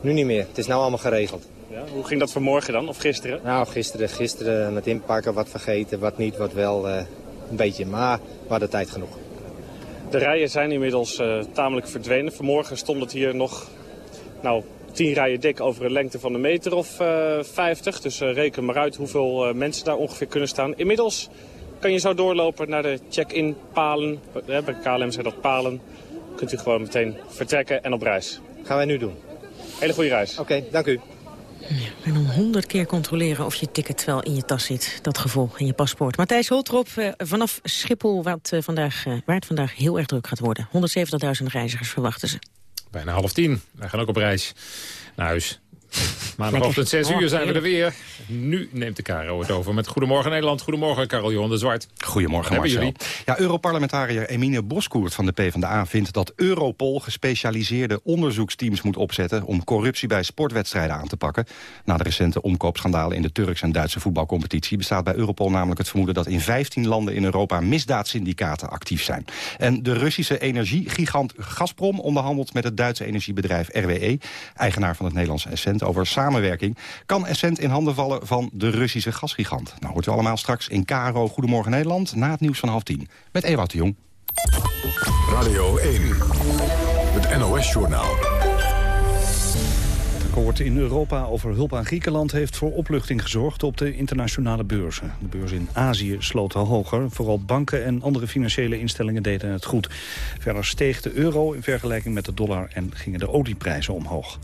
Nu niet meer. Het is nou allemaal geregeld. Ja, hoe ging dat vanmorgen dan, of gisteren? Nou, gisteren, gisteren met inpakken, wat vergeten, wat niet, wat wel. Uh, een beetje, maar we hadden tijd genoeg. De rijen zijn inmiddels uh, tamelijk verdwenen. Vanmorgen stond het hier nog nou, tien rijen dik over een lengte van een meter of uh, 50. Dus uh, reken maar uit hoeveel mensen daar ongeveer kunnen staan. Inmiddels kan je zo doorlopen naar de check-in palen. Bij KLM zijn dat palen. Kunt u gewoon meteen vertrekken en op reis. Gaan wij nu doen. Hele goede reis. Oké, okay, dank u. Ja, en om honderd keer controleren of je ticket wel in je tas zit. Dat gevoel in je paspoort. Matthijs Holtrop eh, vanaf Schiphol, het, eh, vandaag, eh, waar het vandaag heel erg druk gaat worden. 170.000 reizigers verwachten ze. Bijna half tien. Wij gaan ook op reis naar huis. Maandagochtend 6 uur zijn we er weer. Nu neemt de Caro het over met Goedemorgen Nederland. Goedemorgen, Karel Johan de Zwart. Goedemorgen, Marcel. Jullie? Ja, Europarlementariër Emine Boskoert van de PvdA vindt dat Europol gespecialiseerde onderzoeksteams moet opzetten om corruptie bij sportwedstrijden aan te pakken. Na de recente omkoopschandalen in de Turkse en Duitse voetbalcompetitie bestaat bij Europol namelijk het vermoeden dat in 15 landen in Europa misdaadsyndicaten actief zijn. En de Russische energiegigant Gazprom onderhandelt met het Duitse energiebedrijf RWE, eigenaar van het Nederlandse Essent, over samenwerking. Kan Essent in handen vallen van de Russische gasgigant? Nou, hoort u allemaal straks in KRO Goedemorgen Nederland... na het nieuws van half tien. Met Ewout de Jong. Radio 1, het NOS-journaal akkoord in Europa over hulp aan Griekenland heeft voor opluchting gezorgd op de internationale beurzen. De beurs in Azië sloten hoger. Vooral banken en andere financiële instellingen deden het goed. Verder steeg de euro in vergelijking met de dollar en gingen de olieprijzen omhoog.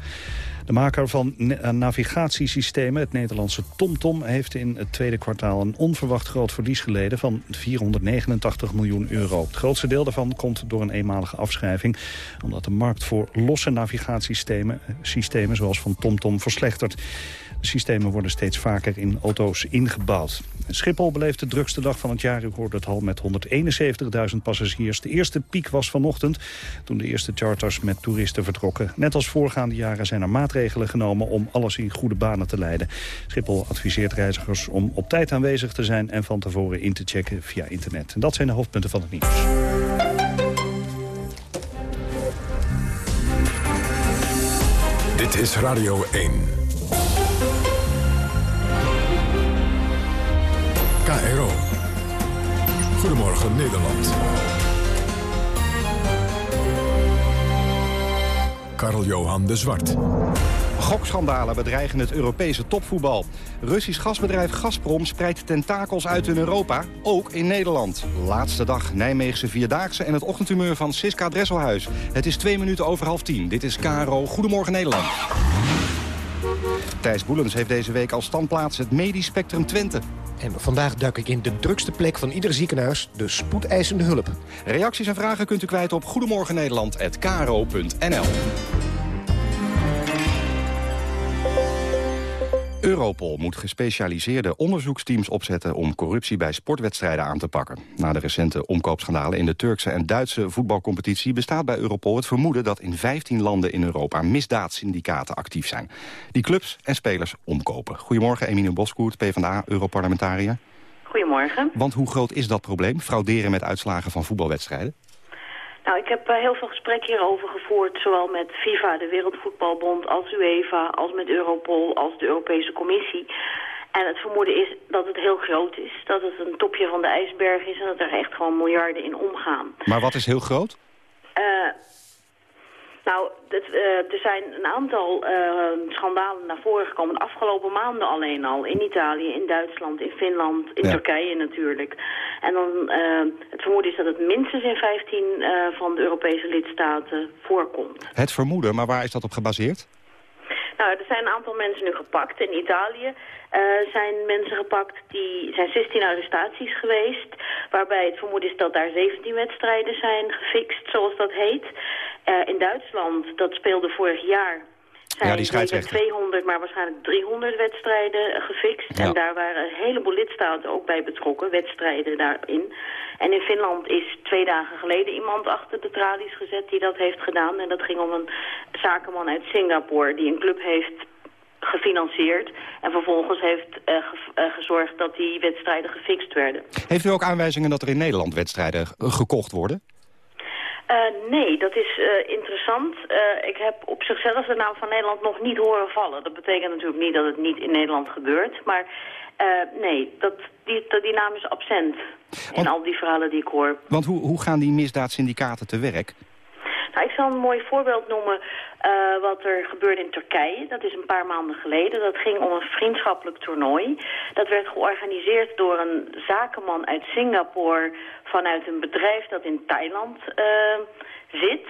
De maker van eh, navigatiesystemen, het Nederlandse TomTom... heeft in het tweede kwartaal een onverwacht groot verlies geleden... van 489 miljoen euro. Het grootste deel daarvan komt door een eenmalige afschrijving... omdat de markt voor losse navigatiesystemen systemen, zoals van TomTom verslechtert. Systemen worden steeds vaker in auto's ingebouwd. Schiphol beleeft de drukste dag van het jaar. U hoorde het al met 171.000 passagiers. De eerste piek was vanochtend toen de eerste charters met toeristen vertrokken. Net als voorgaande jaren zijn er maatregelen genomen om alles in goede banen te leiden. Schiphol adviseert reizigers om op tijd aanwezig te zijn en van tevoren in te checken via internet. En dat zijn de hoofdpunten van het nieuws. Dit is Radio 1. KRO. Goedemorgen Nederland. Karl-Johan de Zwart. Gokschandalen bedreigen het Europese topvoetbal. Russisch gasbedrijf Gazprom spreidt tentakels uit in Europa, ook in Nederland. Laatste dag Nijmeegse Vierdaagse en het ochtendhumeur van Siska Dresselhuis. Het is twee minuten over half tien. Dit is Caro. Goedemorgen Nederland. Thijs Boelens heeft deze week als standplaats het Medisch Spectrum Twente. En vandaag duik ik in de drukste plek van ieder ziekenhuis, de spoedeisende hulp. Reacties en vragen kunt u kwijt op goedemorgennederland.kro.nl. Europol moet gespecialiseerde onderzoeksteams opzetten om corruptie bij sportwedstrijden aan te pakken. Na de recente omkoopschandalen in de Turkse en Duitse voetbalcompetitie bestaat bij Europol het vermoeden dat in 15 landen in Europa misdaadsyndicaten actief zijn. Die clubs en spelers omkopen. Goedemorgen Emine Boskoert, PvdA, Europarlementariër. Goedemorgen. Want hoe groot is dat probleem, frauderen met uitslagen van voetbalwedstrijden? Nou, ik heb uh, heel veel gesprekken hierover gevoerd, zowel met FIFA, de Wereldvoetbalbond, als UEFA, als met Europol, als de Europese Commissie. En het vermoeden is dat het heel groot is, dat het een topje van de ijsberg is en dat er echt gewoon miljarden in omgaan. Maar wat is heel groot? Uh, nou, het, uh, er zijn een aantal uh, schandalen naar voren gekomen. De afgelopen maanden alleen al. In Italië, in Duitsland, in Finland, in Turkije natuurlijk. En dan, uh, het vermoeden is dat het minstens in 15 van de Europese lidstaten voorkomt. Het vermoeden, maar waar is dat op gebaseerd? Nou, er zijn een aantal mensen nu gepakt. In Italië uh, zijn mensen gepakt, die zijn 16 arrestaties geweest. Waarbij het vermoeden is dat daar 17 wedstrijden zijn gefixt, zoals dat heet. Uh, in Duitsland, dat speelde vorig jaar, zijn ja, die 200, maar waarschijnlijk 300 wedstrijden gefixt. En daar waren een heleboel lidstaten ook bij betrokken, wedstrijden daarin. En in Finland is twee dagen geleden iemand achter de tralies gezet die dat heeft gedaan. En dat ging om een zakenman uit Singapore die een club heeft gefinancierd. En vervolgens heeft uh, ge uh, gezorgd dat die wedstrijden gefixt werden. Heeft u ook aanwijzingen dat er in Nederland wedstrijden gekocht worden? Uh, nee, dat is uh, interessant. Uh, ik heb op zichzelf de naam van Nederland nog niet horen vallen. Dat betekent natuurlijk niet dat het niet in Nederland gebeurt. Maar nee, dat, die, dat, die naam is absent in al die verhalen die ik hoor. Want hoe, hoe gaan die misdaadsyndicaten te werk? Ik zal een mooi voorbeeld noemen uh, wat er gebeurde in Turkije. Dat is een paar maanden geleden. Dat ging om een vriendschappelijk toernooi. Dat werd georganiseerd door een zakenman uit Singapore vanuit een bedrijf dat in Thailand uh, zit.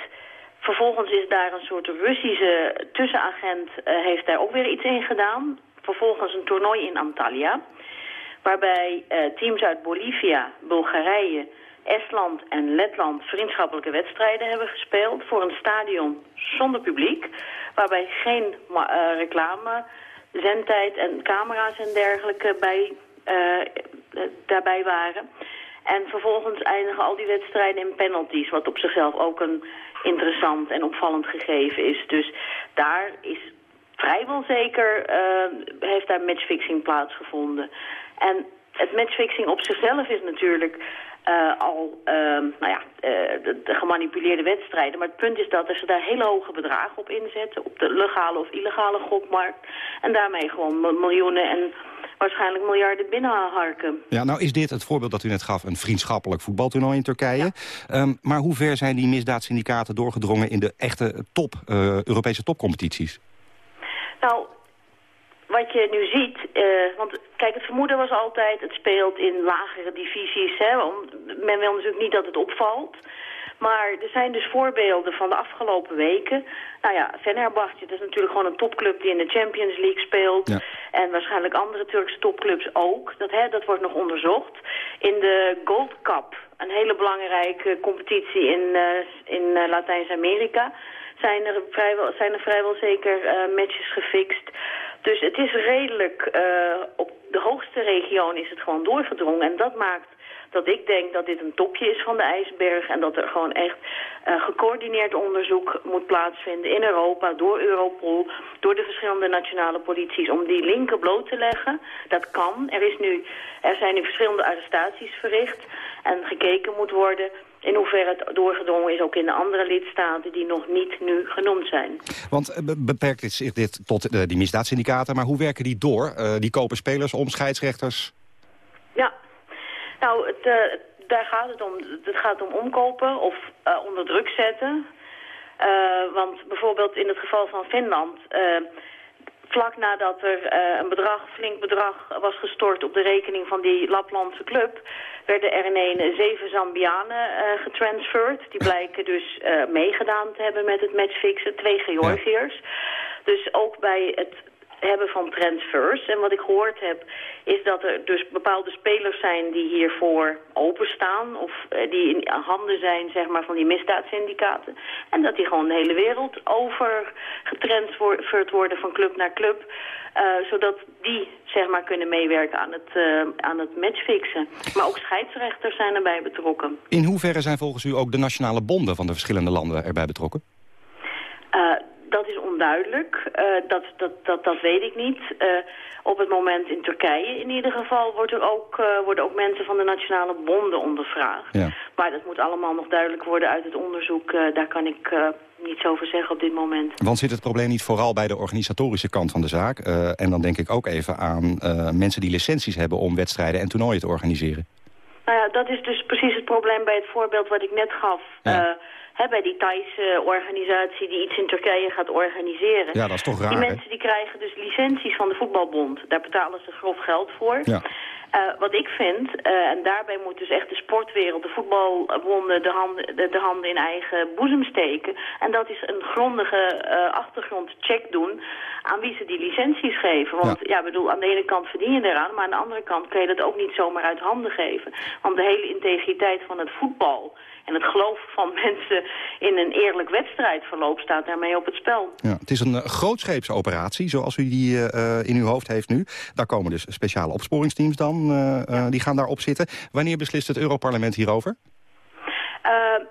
Vervolgens is daar een soort Russische tussenagent, uh, heeft daar ook weer iets in gedaan. Vervolgens een toernooi in Antalya. Waarbij teams uit Bolivia, Bulgarije, Estland en Letland vriendschappelijke wedstrijden hebben gespeeld... voor een stadion zonder publiek, waarbij geen uh, reclame, zendtijd en camera's en dergelijke bij, uh, daarbij waren. En vervolgens eindigen al die wedstrijden in penalties, wat op zichzelf ook een interessant en opvallend gegeven is. Dus daar is vrijwel zeker, heeft daar matchfixing plaatsgevonden. En het matchfixing op zichzelf is natuurlijk uh, al uh, nou ja, uh, de, de, gemanipuleerde wedstrijden. Maar het punt is dat ze daar hele hoge bedragen op inzetten... op de legale of illegale gokmarkt. En daarmee gewoon miljoenen en waarschijnlijk miljarden binnenharken. Ja, nou is dit het voorbeeld dat u net gaf... een vriendschappelijk voetbaltoernooi in Turkije. Um, maar hoe ver zijn die misdaadsyndicaten doorgedrongen... in de echte top, Europese topcompetities? Nou, wat je nu ziet, uh, want kijk, het vermoeden was altijd, het speelt in lagere divisies. Hè, men wil natuurlijk niet dat het opvalt. Maar er zijn dus voorbeelden van de afgelopen weken. Nou ja, Fenerbahce, dat is natuurlijk gewoon een topclub die in de Champions League speelt. Ja. En waarschijnlijk andere Turkse topclubs ook. Dat, hè, dat wordt nog onderzocht. In de Gold Cup, een hele belangrijke competitie in, uh, in uh, Latijns-Amerika... Zijn er, vrijwel, zijn er vrijwel zeker matches gefixt. Dus het is redelijk, uh, op de hoogste regio is het gewoon doorgedrongen. En dat maakt dat ik denk dat dit een topje is van de ijsberg... en dat er gewoon echt uh, gecoördineerd onderzoek moet plaatsvinden in Europa... door Europol, door de verschillende nationale polities... om die linken bloot te leggen. Dat kan. Er, is nu, er zijn nu verschillende arrestaties verricht en gekeken moet worden in hoeverre het doorgedrongen is ook in de andere lidstaten die nog niet nu genoemd zijn. Want eh, beperkt zich dit tot uh, die misdaadsyndicaten, maar hoe werken die door? Uh, die kopen spelers om, scheidsrechters? Ja, nou, het, daar gaat het om. Het gaat om omkopen of onder druk zetten. want bijvoorbeeld in het geval van Finland vlak nadat er uh, een bedrag, flink bedrag was gestort op de rekening van die Laplandse club, werden er ineens zeven Zambianen uh, getransferred. Die blijken dus uh, meegedaan te hebben met het matchfixen, twee Georgiërs. Ja. Dus ook bij het hebben van transfers. En wat ik gehoord heb, is dat er dus bepaalde spelers zijn die hiervoor openstaan. Of uh, die in handen zijn, zeg maar, van die misdaadsyndicaten. En dat die gewoon de hele wereld over getransferd worden van club naar club. Uh, zodat die, zeg maar, kunnen meewerken aan het, uh, aan het matchfixen. Maar ook scheidsrechters zijn erbij betrokken. In hoeverre zijn volgens u ook de nationale bonden van de verschillende landen erbij betrokken? Dat is onduidelijk. Uh, dat, dat, dat, dat weet ik niet. Uh, op het moment in Turkije in ieder geval wordt er ook, uh, worden ook mensen van de nationale bonden ondervraagd. Ja. Maar dat moet allemaal nog duidelijk worden uit het onderzoek. daar kan ik niets over zeggen op dit moment. Want zit het probleem niet vooral bij de organisatorische kant van de zaak? en dan denk ik ook even aan mensen die licenties hebben om wedstrijden en toernooien te organiseren. Nou ja, dat is dus precies het probleem bij het voorbeeld wat ik net gaf. Ja bij die Thaise organisatie die iets in Turkije gaat organiseren. Ja, dat is toch raar, Die mensen die krijgen dus licenties van de voetbalbond. Daar betalen ze grof geld voor. Ja. Uh, wat ik vind, uh, en daarbij moet dus echt de sportwereld, de voetbalbonden, de handen, de, de, handen in eigen boezem steken. En dat is een grondige uh, achtergrondcheck doen aan wie ze die licenties geven. Want ja. ja, bedoel, aan de ene kant verdien je eraan, maar aan de andere kant kun je dat ook niet zomaar uit handen geven. Want de hele integriteit van het voetbal en het geloof van mensen in een eerlijk wedstrijdverloop staat daarmee op het spel. Ja, het is een uh, grootscheepse operatie, zoals u die uh, in uw hoofd heeft nu. Daar komen dus speciale opsporingsteams dan, uh, ja. die gaan daarop zitten. Wanneer beslist het Europarlement hierover?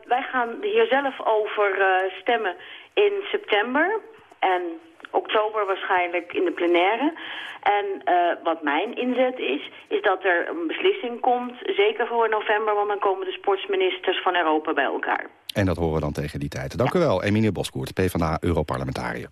wij gaan hier zelf over stemmen in september. En oktober waarschijnlijk in de plenaire. En uh, wat mijn inzet is, is dat er een beslissing komt, zeker voor november, want dan komen de sportsministers van Europa bij elkaar. En dat horen we dan tegen die tijd. Dank ja. u wel, Emilie Boskoert, PvdA-Europarlementariër.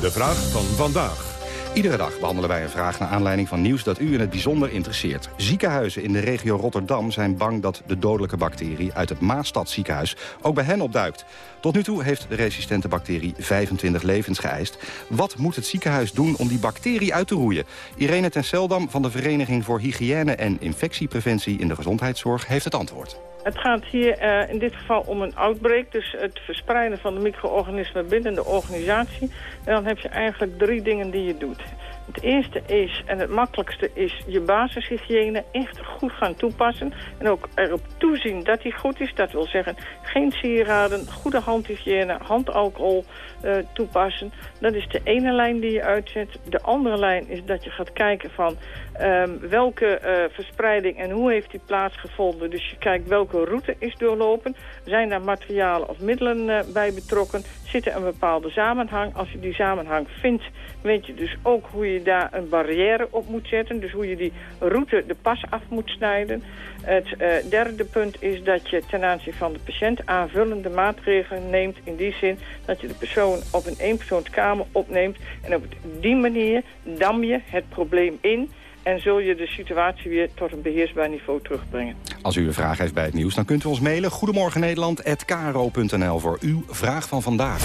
De vraag van vandaag. Iedere dag behandelen wij een vraag naar aanleiding van nieuws dat u in het bijzonder interesseert. Ziekenhuizen in de regio Rotterdam zijn bang dat de dodelijke bacterie uit het Maastadziekenhuis ook bij hen opduikt. Tot nu toe heeft de resistente bacterie 25 levens geëist. Wat moet het ziekenhuis doen om die bacterie uit te roeien? Irene ten Seldam van de Vereniging voor Hygiëne en Infectiepreventie in de Gezondheidszorg heeft het antwoord. Het gaat hier uh, in dit geval om een outbreak, dus het verspreiden van de micro-organismen binnen de organisatie. En dan heb je eigenlijk drie dingen die je doet. Het eerste is, en het makkelijkste is, je basishygiëne echt goed gaan toepassen. En ook erop toezien dat die goed is. Dat wil zeggen, geen sieraden, goede handhygiëne, handalcohol uh, toepassen. Dat is de ene lijn die je uitzet. De andere lijn is dat je gaat kijken van um, welke uh, verspreiding en hoe heeft die plaatsgevonden. Dus je kijkt welke route is doorlopen. Zijn daar materialen of middelen uh, bij betrokken? Zit er een bepaalde samenhang? Als je die samenhang vindt, weet je dus ook hoe je daar een barrière op moet zetten. Dus hoe je die route de pas af moet snijden. Het uh, derde punt is dat je ten aanzien van de patiënt aanvullende maatregelen neemt. In die zin dat je de persoon op een eenpersoonskamer opneemt. En op die manier dam je het probleem in... En zul je de situatie weer tot een beheersbaar niveau terugbrengen. Als u een vraag heeft bij het nieuws, dan kunt u ons mailen. Goedemorgen Nederland@kro.nl voor uw vraag van vandaag.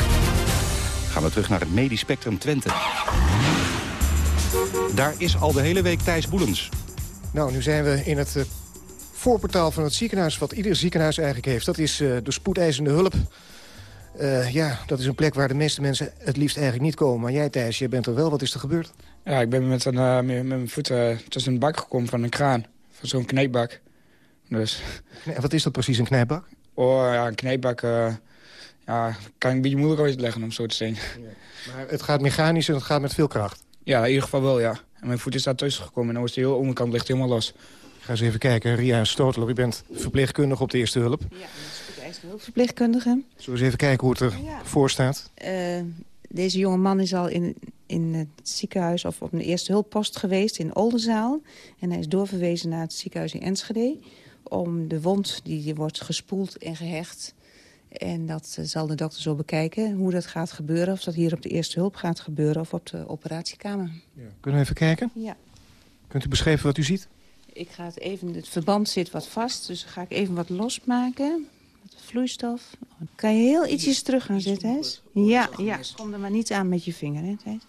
Gaan we terug naar het Medisch Spectrum Twente. Daar is al de hele week Thijs Boelens. Nou, nu zijn we in het uh, voorportaal van het ziekenhuis... wat ieder ziekenhuis eigenlijk heeft. Dat is uh, de spoedeisende hulp. Uh, ja, dat is een plek waar de meeste mensen het liefst eigenlijk niet komen. Maar jij Thijs, jij bent er wel. Wat is er gebeurd? Ja, ik ben met, een, uh, met mijn voeten tussen een bak gekomen van een kraan. Van zo'n knijpbak. Dus. En wat is dat precies, een knijpbak? Oh ja, een knijpbak... Uh, ja, kan ik een beetje moeilijk uitleggen om zo te zeggen. Ja. Maar het gaat mechanisch en het gaat met veel kracht? Ja, in ieder geval wel, ja. En mijn voet is daar tussen gekomen en de hele onderkant ligt helemaal los. Ga eens even kijken. Ria Stoteler, u bent verpleegkundige op de eerste hulp. Ja, eerste hulpverpleegkundige. Zullen we eens even kijken hoe het ervoor ja. staat? Uh, deze jonge man is al in, in het ziekenhuis of op een eerste hulppost geweest in Oldenzaal. En hij is doorverwezen naar het ziekenhuis in Enschede. Om de wond die wordt gespoeld en gehecht. En dat uh, zal de dokter zo bekijken hoe dat gaat gebeuren. Of dat hier op de eerste hulp gaat gebeuren of op de operatiekamer. Ja. Kunnen we even kijken? Ja. Kunt u beschrijven wat u ziet? Ik ga het even, het verband zit wat vast, dus ga ik even wat losmaken. Met vloeistof. Kan je heel ietsjes terug gaan zetten, hè? Ja, ja, kom er maar niet aan met je vinger, hè, Thijs?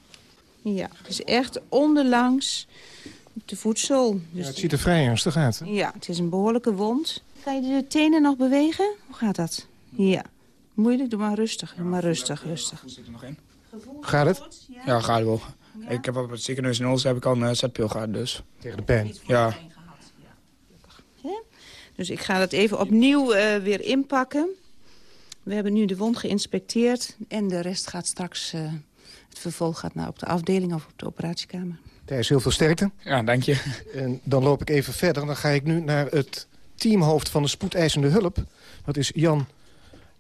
Ja, dus echt onderlangs op de. Dus ja, het ziet er vrij ernstig uit, hè? Ja, het is een behoorlijke wond. Kan je de tenen nog bewegen? Hoe gaat dat? Ja. Moeilijk? Doe maar rustig. Doe maar rustig, rustig. zit er nog in? Gaat het? Ja, gaat wel. Ja? Ik heb op het ziekenhuis in Olsen heb ik al een zetpil gehad, dus. Tegen de pijn? Ja. Dus ik ga dat even opnieuw uh, weer inpakken. We hebben nu de wond geïnspecteerd en de rest gaat straks... Uh, het vervolg gaat naar op de afdeling of op de operatiekamer. Thijs, heel veel sterkte. Ja, dank je. En dan loop ik even verder. Dan ga ik nu naar het teamhoofd van de spoedeisende hulp. Dat is Jan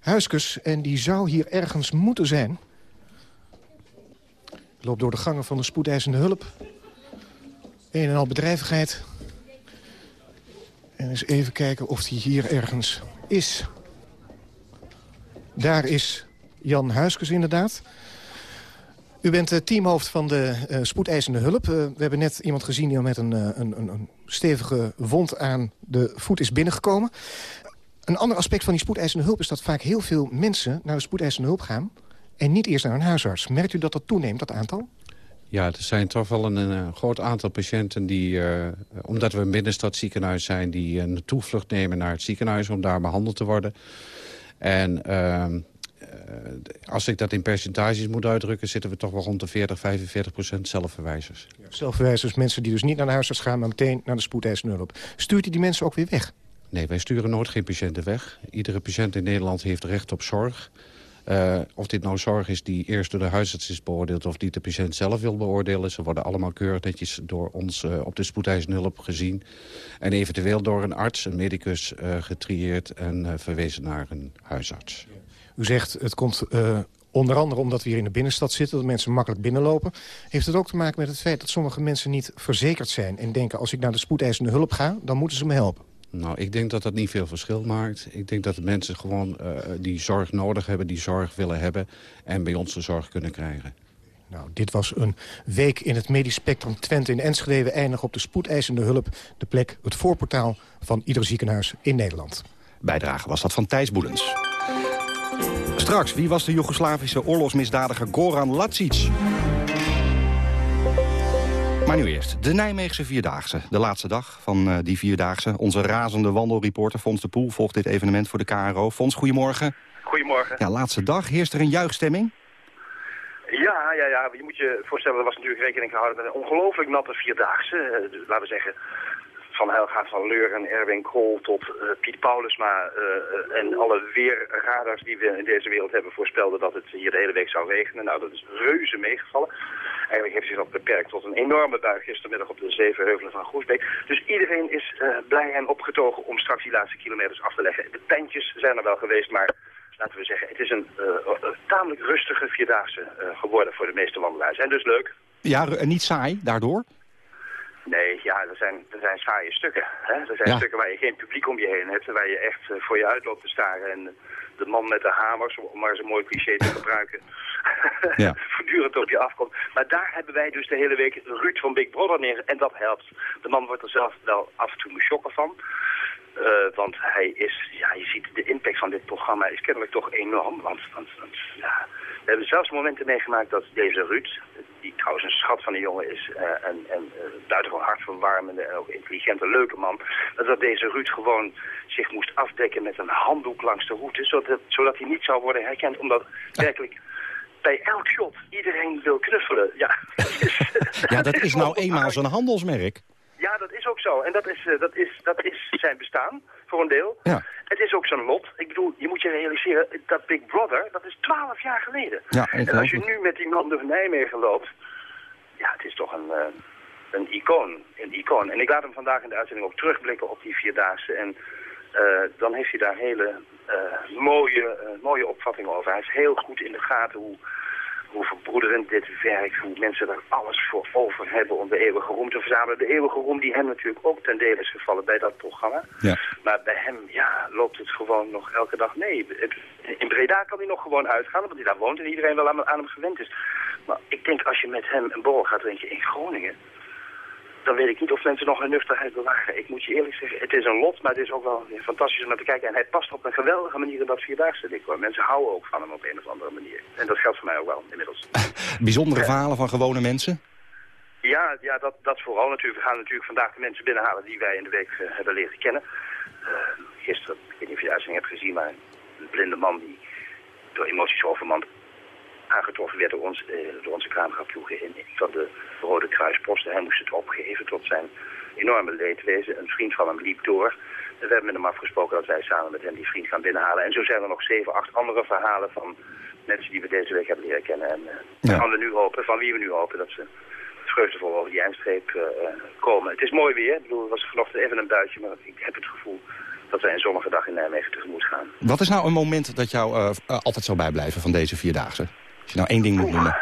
Huiskes. En die zou hier ergens moeten zijn. Ik loop door de gangen van de spoedeisende hulp. Een en al bedrijvigheid. En eens even kijken of hij hier ergens is. Daar is Jan Huiskes inderdaad. U bent uh, teamhoofd van de uh, spoedeisende hulp. Uh, we hebben net iemand gezien die met een, een, een, stevige wond aan de voet is binnengekomen. Een ander aspect van die spoedeisende hulp is dat vaak heel veel mensen naar de spoedeisende hulp gaan... en niet eerst naar een huisarts. Merkt u dat dat toeneemt, dat aantal? Ja, er zijn toch wel een, een groot aantal patiënten die, uh, omdat we een binnenstadsziekenhuis zijn... die een toevlucht nemen naar het ziekenhuis om daar behandeld te worden. En uh, als ik dat in percentages moet uitdrukken... zitten we toch wel rond de 40, 45 procent zelfverwijzers. Ja, zelfverwijzers, mensen die dus niet naar de huisarts gaan... maar meteen naar de spoedeisende hulp. Stuurt u die mensen ook weer weg? Nee, wij sturen nooit geen patiënten weg. Iedere patiënt in Nederland heeft recht op zorg... Uh, of dit nou zorg is die eerst door de huisarts is beoordeeld... of die de patiënt zelf wil beoordelen. Ze worden allemaal keurig netjes door ons uh, op de spoedeisende hulp gezien. En eventueel door een arts, een medicus, uh, getrieerd... en verwezen naar een huisarts. U zegt het komt onder andere omdat we hier in de binnenstad zitten... dat mensen makkelijk binnenlopen. Heeft het ook te maken met het feit dat sommige mensen niet verzekerd zijn... en denken als ik naar de spoedeisende hulp ga, dan moeten ze me helpen? Nou, ik denk dat dat niet veel verschil maakt. Ik denk dat de mensen gewoon uh, die zorg nodig hebben, die zorg willen hebben... en bij ons de zorg kunnen krijgen. Nou, dit was een week in het medisch spectrum Twente in Enschede. We eindigen op de spoedeisende hulp. De plek, het voorportaal van ieder ziekenhuis in Nederland. Bijdrage was dat van Thijs Boelens. Straks, wie was de Joegoslavische oorlogsmisdadiger Goran Lacic? Maar nu eerst, de Nijmeegse Vierdaagse. De laatste dag van uh, die Vierdaagse. Onze razende wandelreporter Fons de Poel volgt dit evenement voor de KRO. Fons, goedemorgen. Goedemorgen. Ja, laatste dag. Heerst er een juichstemming? Ja, ja, ja. Je moet je voorstellen, er was natuurlijk rekening gehouden met een ongelooflijk natte vierdaagse. Eh, dus laten we zeggen, van Helga van Leur en Erwin Krol tot uh, Piet Paulusma uh, en alle weerradars die we in deze wereld hebben voorspelden dat het hier de hele week zou regenen. Nou, dat is reuze meegevallen. Eigenlijk heeft zich dat beperkt tot een enorme bui gistermiddag op de zeven heuvelen van Groesbeek. Dus iedereen is blij en opgetogen om straks die laatste kilometers af te leggen. De tentjes zijn er wel geweest, maar laten we zeggen, het is een tamelijk rustige vierdaagse geworden voor de meeste wandelaars. En dus leuk. Ja, en niet saai daardoor? Nee, ja, er zijn, er zijn saaie stukken. Hè? Er zijn stukken waar je geen publiek om je heen hebt, waar je echt uh, voor je uit loopt te staren. En de man met de hamers, om maar zo'n mooi cliché te gebruiken, ja. voortdurend op je afkomt. Maar daar hebben wij dus de hele week Ruud van Big Brother neer en dat helpt. De man wordt er zelf wel af en toe schokken van. Uh, want hij is, ja, je ziet de impact van dit programma is kennelijk toch enorm. Want, want, want ja, we hebben zelfs momenten meegemaakt dat deze Ruud, die trouwens een schat van een jongen is uh, en, en uh, buitengewoon hartverwarmende en ook intelligente, leuke man, dat deze Ruud gewoon zich moest afdekken met een handdoek langs de route, zodat, zodat hij niet zou worden herkend, omdat werkelijk bij elk shot iedereen wil knuffelen. Ja, ja dat is nou eenmaal zo'n handelsmerk. Ja, dat is ook zo. En dat is, uh, dat is, dat is zijn bestaan, voor een deel. Ja. Het is ook zijn lot. Ik bedoel, je moet je realiseren, dat Big Brother, dat is twaalf jaar geleden. Ja, en als je nu met die man door Nijmegen loopt, ja, het is toch een, uh, een icoon. Een icoon. En ik laat hem vandaag in de uitzending ook terugblikken op die Vierdaagse. En uh, dan heeft hij daar hele mooie, mooie opvattingen over. Hij is heel goed in de gaten hoe hoe verbroederend dit werkt, hoe mensen er alles voor over hebben om de eeuwige roem te verzamelen. De eeuwige roem die hem natuurlijk ook ten dele is gevallen bij dat programma. Ja. Maar bij hem, ja, loopt het gewoon nog elke dag nee. in Breda kan hij nog gewoon uitgaan, want hij daar woont en iedereen wel aan, aan hem gewend is. Maar ik denk als je met hem een borrel gaat drinken in Groningen, dan weet ik niet of mensen nog hun nuchterheid bewaren. Ik moet je eerlijk zeggen, het is een lot, maar het is ook wel fantastisch om naar te kijken. En hij past op een geweldige manier in dat Vierdaagse dik hoor. Mensen houden ook van hem op een of andere manier. En dat geldt voor mij ook wel, inmiddels. Bijzondere verhalen van gewone mensen? Ja, ja dat, dat vooral natuurlijk. We gaan natuurlijk vandaag de mensen binnenhalen die wij in de week uh, hebben leren kennen. Uh, gisteren, ik weet niet of je de uitzending hebt gezien, maar een blinde man die door emoties overmand aangetroffen werd door, ons, eh, door onze kameraploegen in van de Rode Kruisposten. Hij moest het opgeven tot zijn enorme leedwezen. Een vriend van hem liep door. We hebben met hem afgesproken dat wij samen met hem die vriend gaan binnenhalen. En zo zijn er nog zeven, acht andere verhalen van mensen die we deze week hebben leren kennen. En uh, ja. we nu hopen, van wie we nu hopen dat ze vreugdevol over die eindstreep uh, komen. Het is mooi weer. Ik bedoel, het was vanochtend even een buitje, maar ik heb het gevoel dat wij een zonnige dag in Nijmegen tegemoet gaan. Wat is nou een moment dat jou uh, altijd zal bijblijven van deze Vierdaagse? Als je nou één ding moet noemen.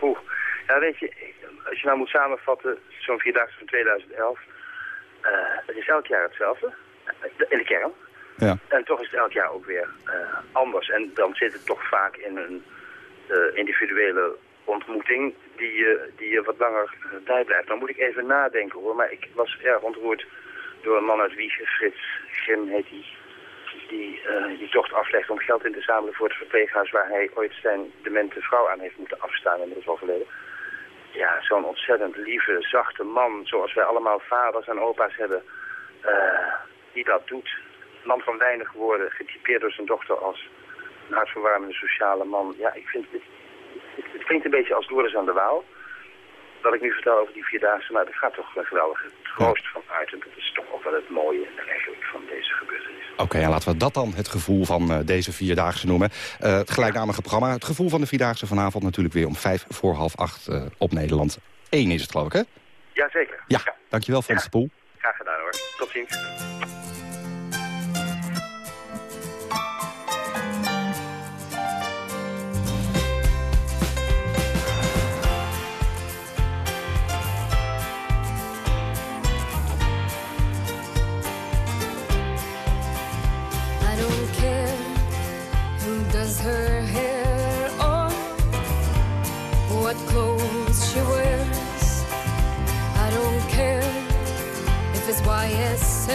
Oeh. Ja, weet je, als je nou moet samenvatten, zo'n Vierdaagse van 2011... Uh, het is elk jaar hetzelfde, in de kern. Ja. En toch is het elk jaar ook weer uh, anders. En dan zit het toch vaak in een uh, individuele ontmoeting die je, die je wat langer bijblijft. Dan moet ik even nadenken hoor, maar ik was erg ontroerd door een man uit Wiegen, Frits Grim heet hij die uh, die tocht aflegt om geld in te zamelen voor het verpleeghuis waar hij ooit zijn demente vrouw aan heeft moeten afstaan, inmiddels overleden. Ja, zo'n ontzettend lieve, zachte man, zoals wij allemaal vaders en opa's hebben, uh, die dat doet. Man van weinig woorden, getypeerd door zijn dochter als een hartverwarmende sociale man. Ja, ik vind het, het, het klinkt een beetje als Lourdes aan de Waal. Wat ik nu vertel over die Vierdaagse, maar het gaat toch een geweldige troost van uit. En dat is toch ook wel het mooie eigenlijk van deze gebeurtenis. Oké, okay, ja, laten we dat dan het gevoel van uh, deze Vierdaagse noemen. Uh, het gelijknamige programma. Het gevoel van de Vierdaagse vanavond natuurlijk weer om vijf voor half acht uh, op Nederland 1 is het geloof ik, hè? Jazeker. Ja, ja. dankjewel Frans ja. de Poel. Graag gedaan hoor. Tot ziens. It's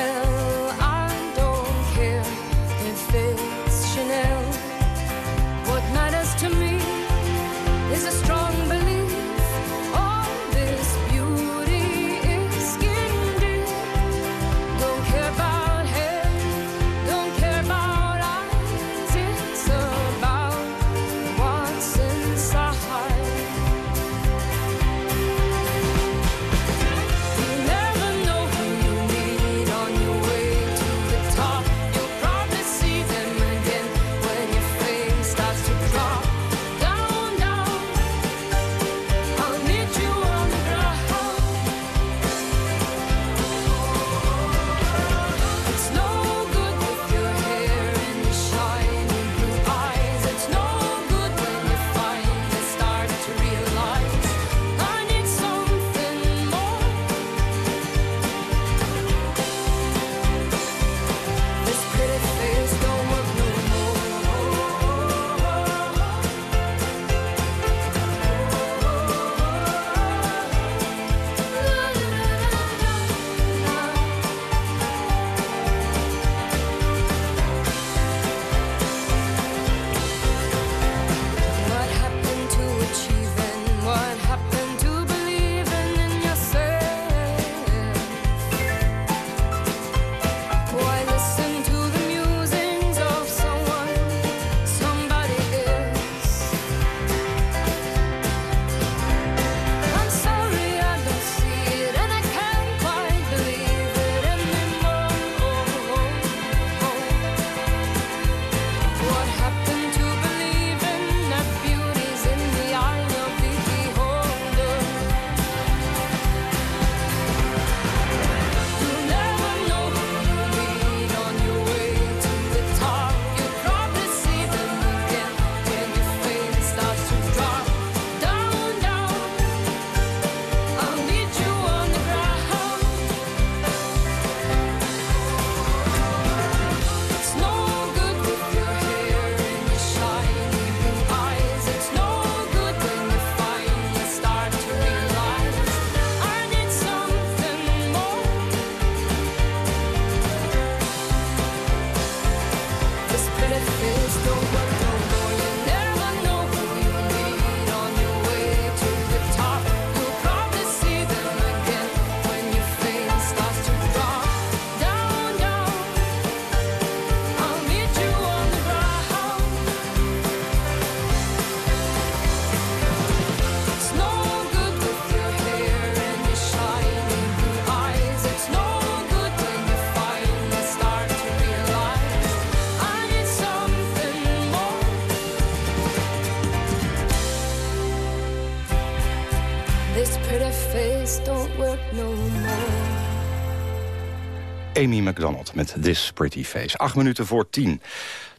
Amy McDonald met This Pretty Face. Acht minuten voor tien.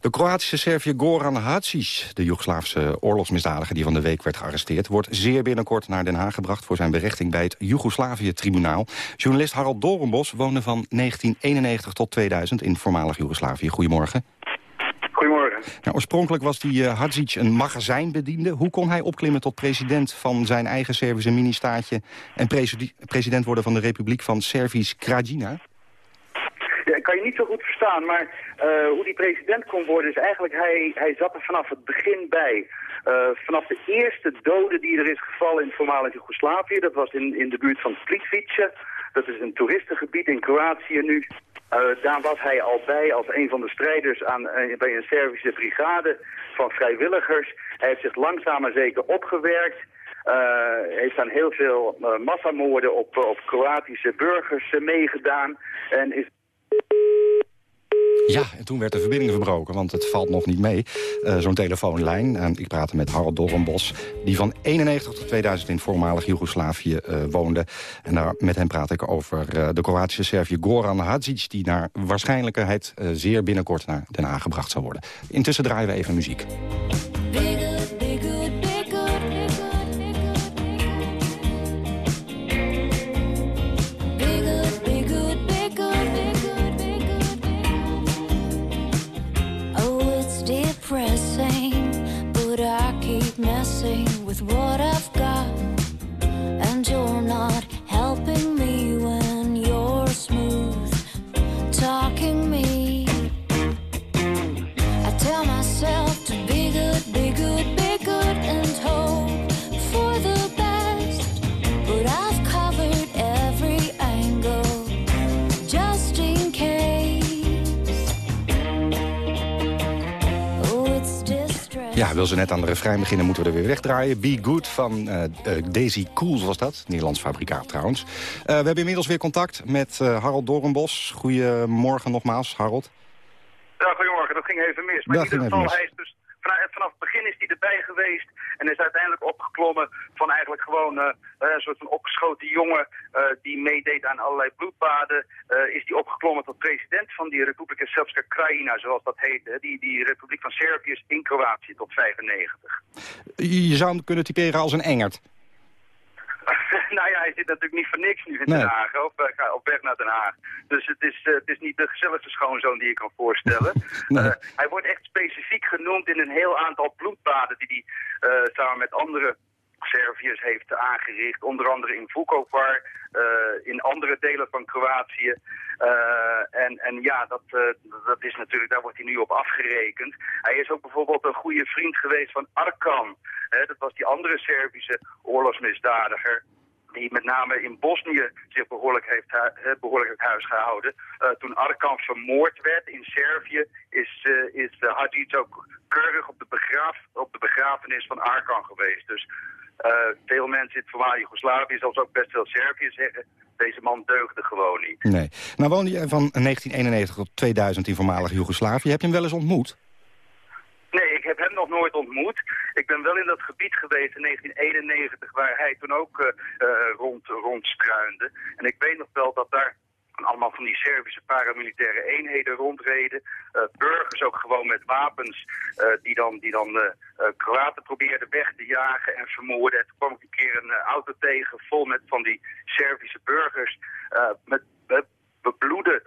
De Kroatische Serviër Goran Hadžić, de Joegoslaafse oorlogsmisdadiger die van de week werd gearresteerd, wordt zeer binnenkort naar Den Haag gebracht voor zijn berechting bij het Joegoslavië-tribunaal. Journalist Harald Dorenbos woonde van 1991 tot 2000 in voormalig Joegoslavië. Goedemorgen. Goedemorgen. Nou, oorspronkelijk was die uh, Hadžić een magazijnbediende. Hoe kon hij opklimmen tot president van zijn eigen Servische ministaatje en president worden van de Republiek van Servisch Krajina? Kan je niet zo goed verstaan, maar uh, hoe die president kon worden is eigenlijk, hij, hij zat er vanaf het begin bij. Uh, vanaf de eerste dode die er is gevallen in voormalig Joegoslavië, dat was in, in de buurt van Plitvice. Dat is een toeristengebied in Kroatië nu. Uh, daar was hij al bij als een van de strijders aan, bij een Servische brigade van vrijwilligers. Hij heeft zich langzaam maar zeker opgewerkt. Uh, heeft aan heel veel massamoorden op, op Kroatische burgers meegedaan. En is ja, en toen werd de verbinding verbroken, want het valt nog niet mee. Uh, Zo'n telefoonlijn. En ik praatte met Harold Dorrenbos, die van 91 tot 2000 in voormalig Joegoslavië uh, woonde. En daar, met hem praat ik over uh, de Kroatische Servië Goran Hadžić... die naar waarschijnlijkheid zeer binnenkort naar Den Haag gebracht zal worden. Intussen draaien we even muziek. Ja, wil ze net aan de refrein beginnen, moeten we er weer wegdraaien. Be Good van uh, uh, Daisy Cools was dat. Nederlands fabrikaat trouwens. Uh, we hebben inmiddels weer contact met Harold Dorenbos. Goedemorgen nogmaals, Harold. Ja, goedemorgen. Dat ging even mis. Maar in ieder geval, hij is dus vanaf het begin is hij erbij geweest en is uiteindelijk opgeklommen van eigenlijk gewoon uh, een soort van opgeschoten jongen die meedeed aan allerlei bloedbaden. Is die opgeklommen tot president van die Republika Srpska Krajina, zoals dat heet. Hè? Die, die Republiek van Servië in Kroatië tot 95. Je zou hem kunnen typeren als een engert. Hij zit natuurlijk niet voor niks nu in Den Haag, op, uh, op weg naar Den Haag. Dus het is, uh, het is niet de gezelligste schoonzoon die je kan voorstellen. nee. uh, hij wordt echt specifiek genoemd in een heel aantal bloedbaden die hij samen met andere Serviërs heeft aangericht. Onder andere in Vukovar, in andere delen van Kroatië. en, en ja, dat, dat is natuurlijk, daar wordt hij nu op afgerekend. Hij is ook bijvoorbeeld een goede vriend geweest van Arkan. Hè, dat was die andere Servische oorlogsmisdadiger die met name in Bosnië zich behoorlijk heeft, behoorlijk heeft huis gehouden. Uh, toen Arkan vermoord werd in Servië is, uh, is uh, Hadžić ook keurig op de, begraaf, op de begrafenis van Arkan geweest. Dus veel mensen in het voormalige Joegoslavië, zelfs ook best veel Servië zeggen, deze man deugde gewoon niet. Nee. Nou woonde je van 1991 tot 2000 in voormalig Joegoslavië. Heb je hem wel eens ontmoet? Nee, ik heb hem nog nooit ontmoet. Ik ben wel in dat gebied geweest in 1991 waar hij toen ook uh, uh, rond, rondstruinde. En ik weet nog wel dat daar allemaal van die Servische paramilitaire eenheden rondreden. Uh, burgers ook gewoon met wapens die dan, die dan Kroaten probeerden weg te jagen en vermoorden. En toen kwam ik een keer een auto tegen vol met van die Servische burgers met bebloede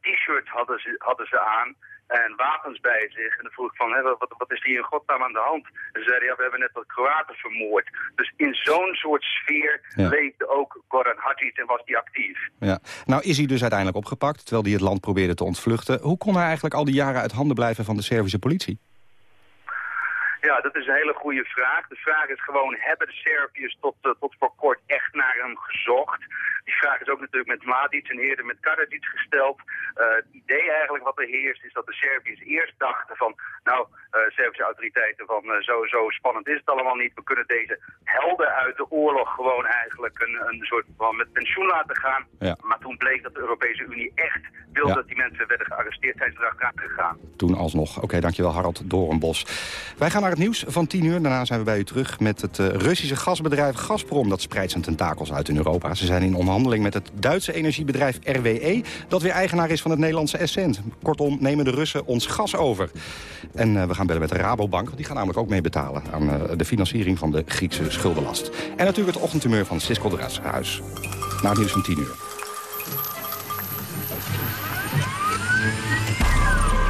t-shirts hadden ze, hadden ze aan en wapens bij zich. En dan vroeg ik van, hè, wat, wat is hier in godsnaam aan de hand? En ze zeiden, ja, we hebben net wat Kroaten vermoord. Dus in zo'n soort sfeer ja. leefde ook Goran Hadžić en was die actief. Ja. Nou is hij dus uiteindelijk opgepakt, terwijl hij het land probeerde te ontvluchten. Hoe kon hij eigenlijk al die jaren uit handen blijven van de Servische politie? Ja, dat is een hele goede vraag. De vraag is gewoon, hebben de Serviërs tot, uh, tot voor kort echt naar hem gezocht? Die vraag is ook natuurlijk met Mladic en eerder met Karadzic gesteld. het idee eigenlijk wat er heerst is dat de Serviërs eerst dachten van... nou, Servische autoriteiten van zo, zo spannend is het allemaal niet. We kunnen deze helden uit de oorlog gewoon eigenlijk een, een soort van met pensioen laten gaan. Maar toen bleek dat de Europese Unie echt wilde dat die mensen werden gearresteerd. Zijn ze erachteraan gegaan. Toen alsnog. Oké, dankjewel Harald Doornbos. Wij gaan naar het nieuws van 10 uur. Daarna zijn we bij u terug met het Russische gasbedrijf Gazprom. Dat spreidt zijn tentakels uit in Europa. Ze zijn in onderhandeling met het Duitse energiebedrijf RWE... dat weer eigenaar is van het Nederlandse Essent. Kortom, nemen de Russen ons gas over. En uh, we gaan bellen met de Rabobank. Die gaan namelijk ook mee betalen aan uh, de financiering van de Griekse schuldenlast. En natuurlijk het ochtendtumeur van Cisco de Huis. Na het nieuws van 10 uur.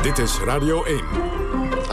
Dit is Radio 1.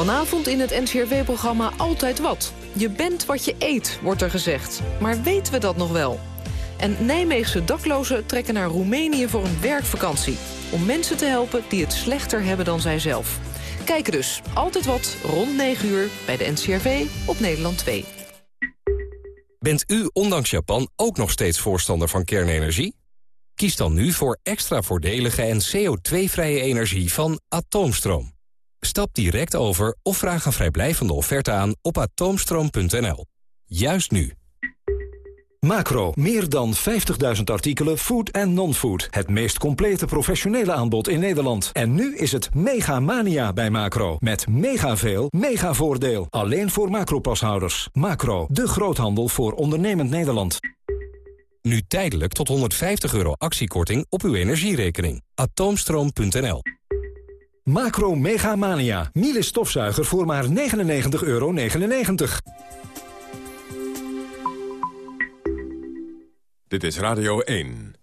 Vanavond in het NCRW-programma Altijd Wat. Je bent wat je eet, wordt er gezegd. Maar weten we dat nog wel? En Nijmeegse daklozen trekken naar Roemenië voor een werkvakantie. Om mensen te helpen die het slechter hebben dan zijzelf. Kijken dus. Altijd wat, rond 9 uur, bij de NCRV op Nederland 2. Bent u ondanks Japan ook nog steeds voorstander van kernenergie? Kies dan nu voor extra voordelige en CO2-vrije energie van Atoomstroom. Stap direct over of vraag een vrijblijvende offerte aan op atoomstroom.nl. Juist nu. Macro, meer dan 50.000 artikelen, food en non-food. Het meest complete professionele aanbod in Nederland. En nu is het mega mania bij Macro. Met mega veel, mega voordeel. Alleen voor Macro-pashouders. Macro, de groothandel voor ondernemend Nederland. Nu tijdelijk tot 150 euro actiekorting op uw energierekening. Atoomstroom.nl Macro Mega Mania. Miele stofzuiger voor maar 99,99 euro. Dit is Radio 1.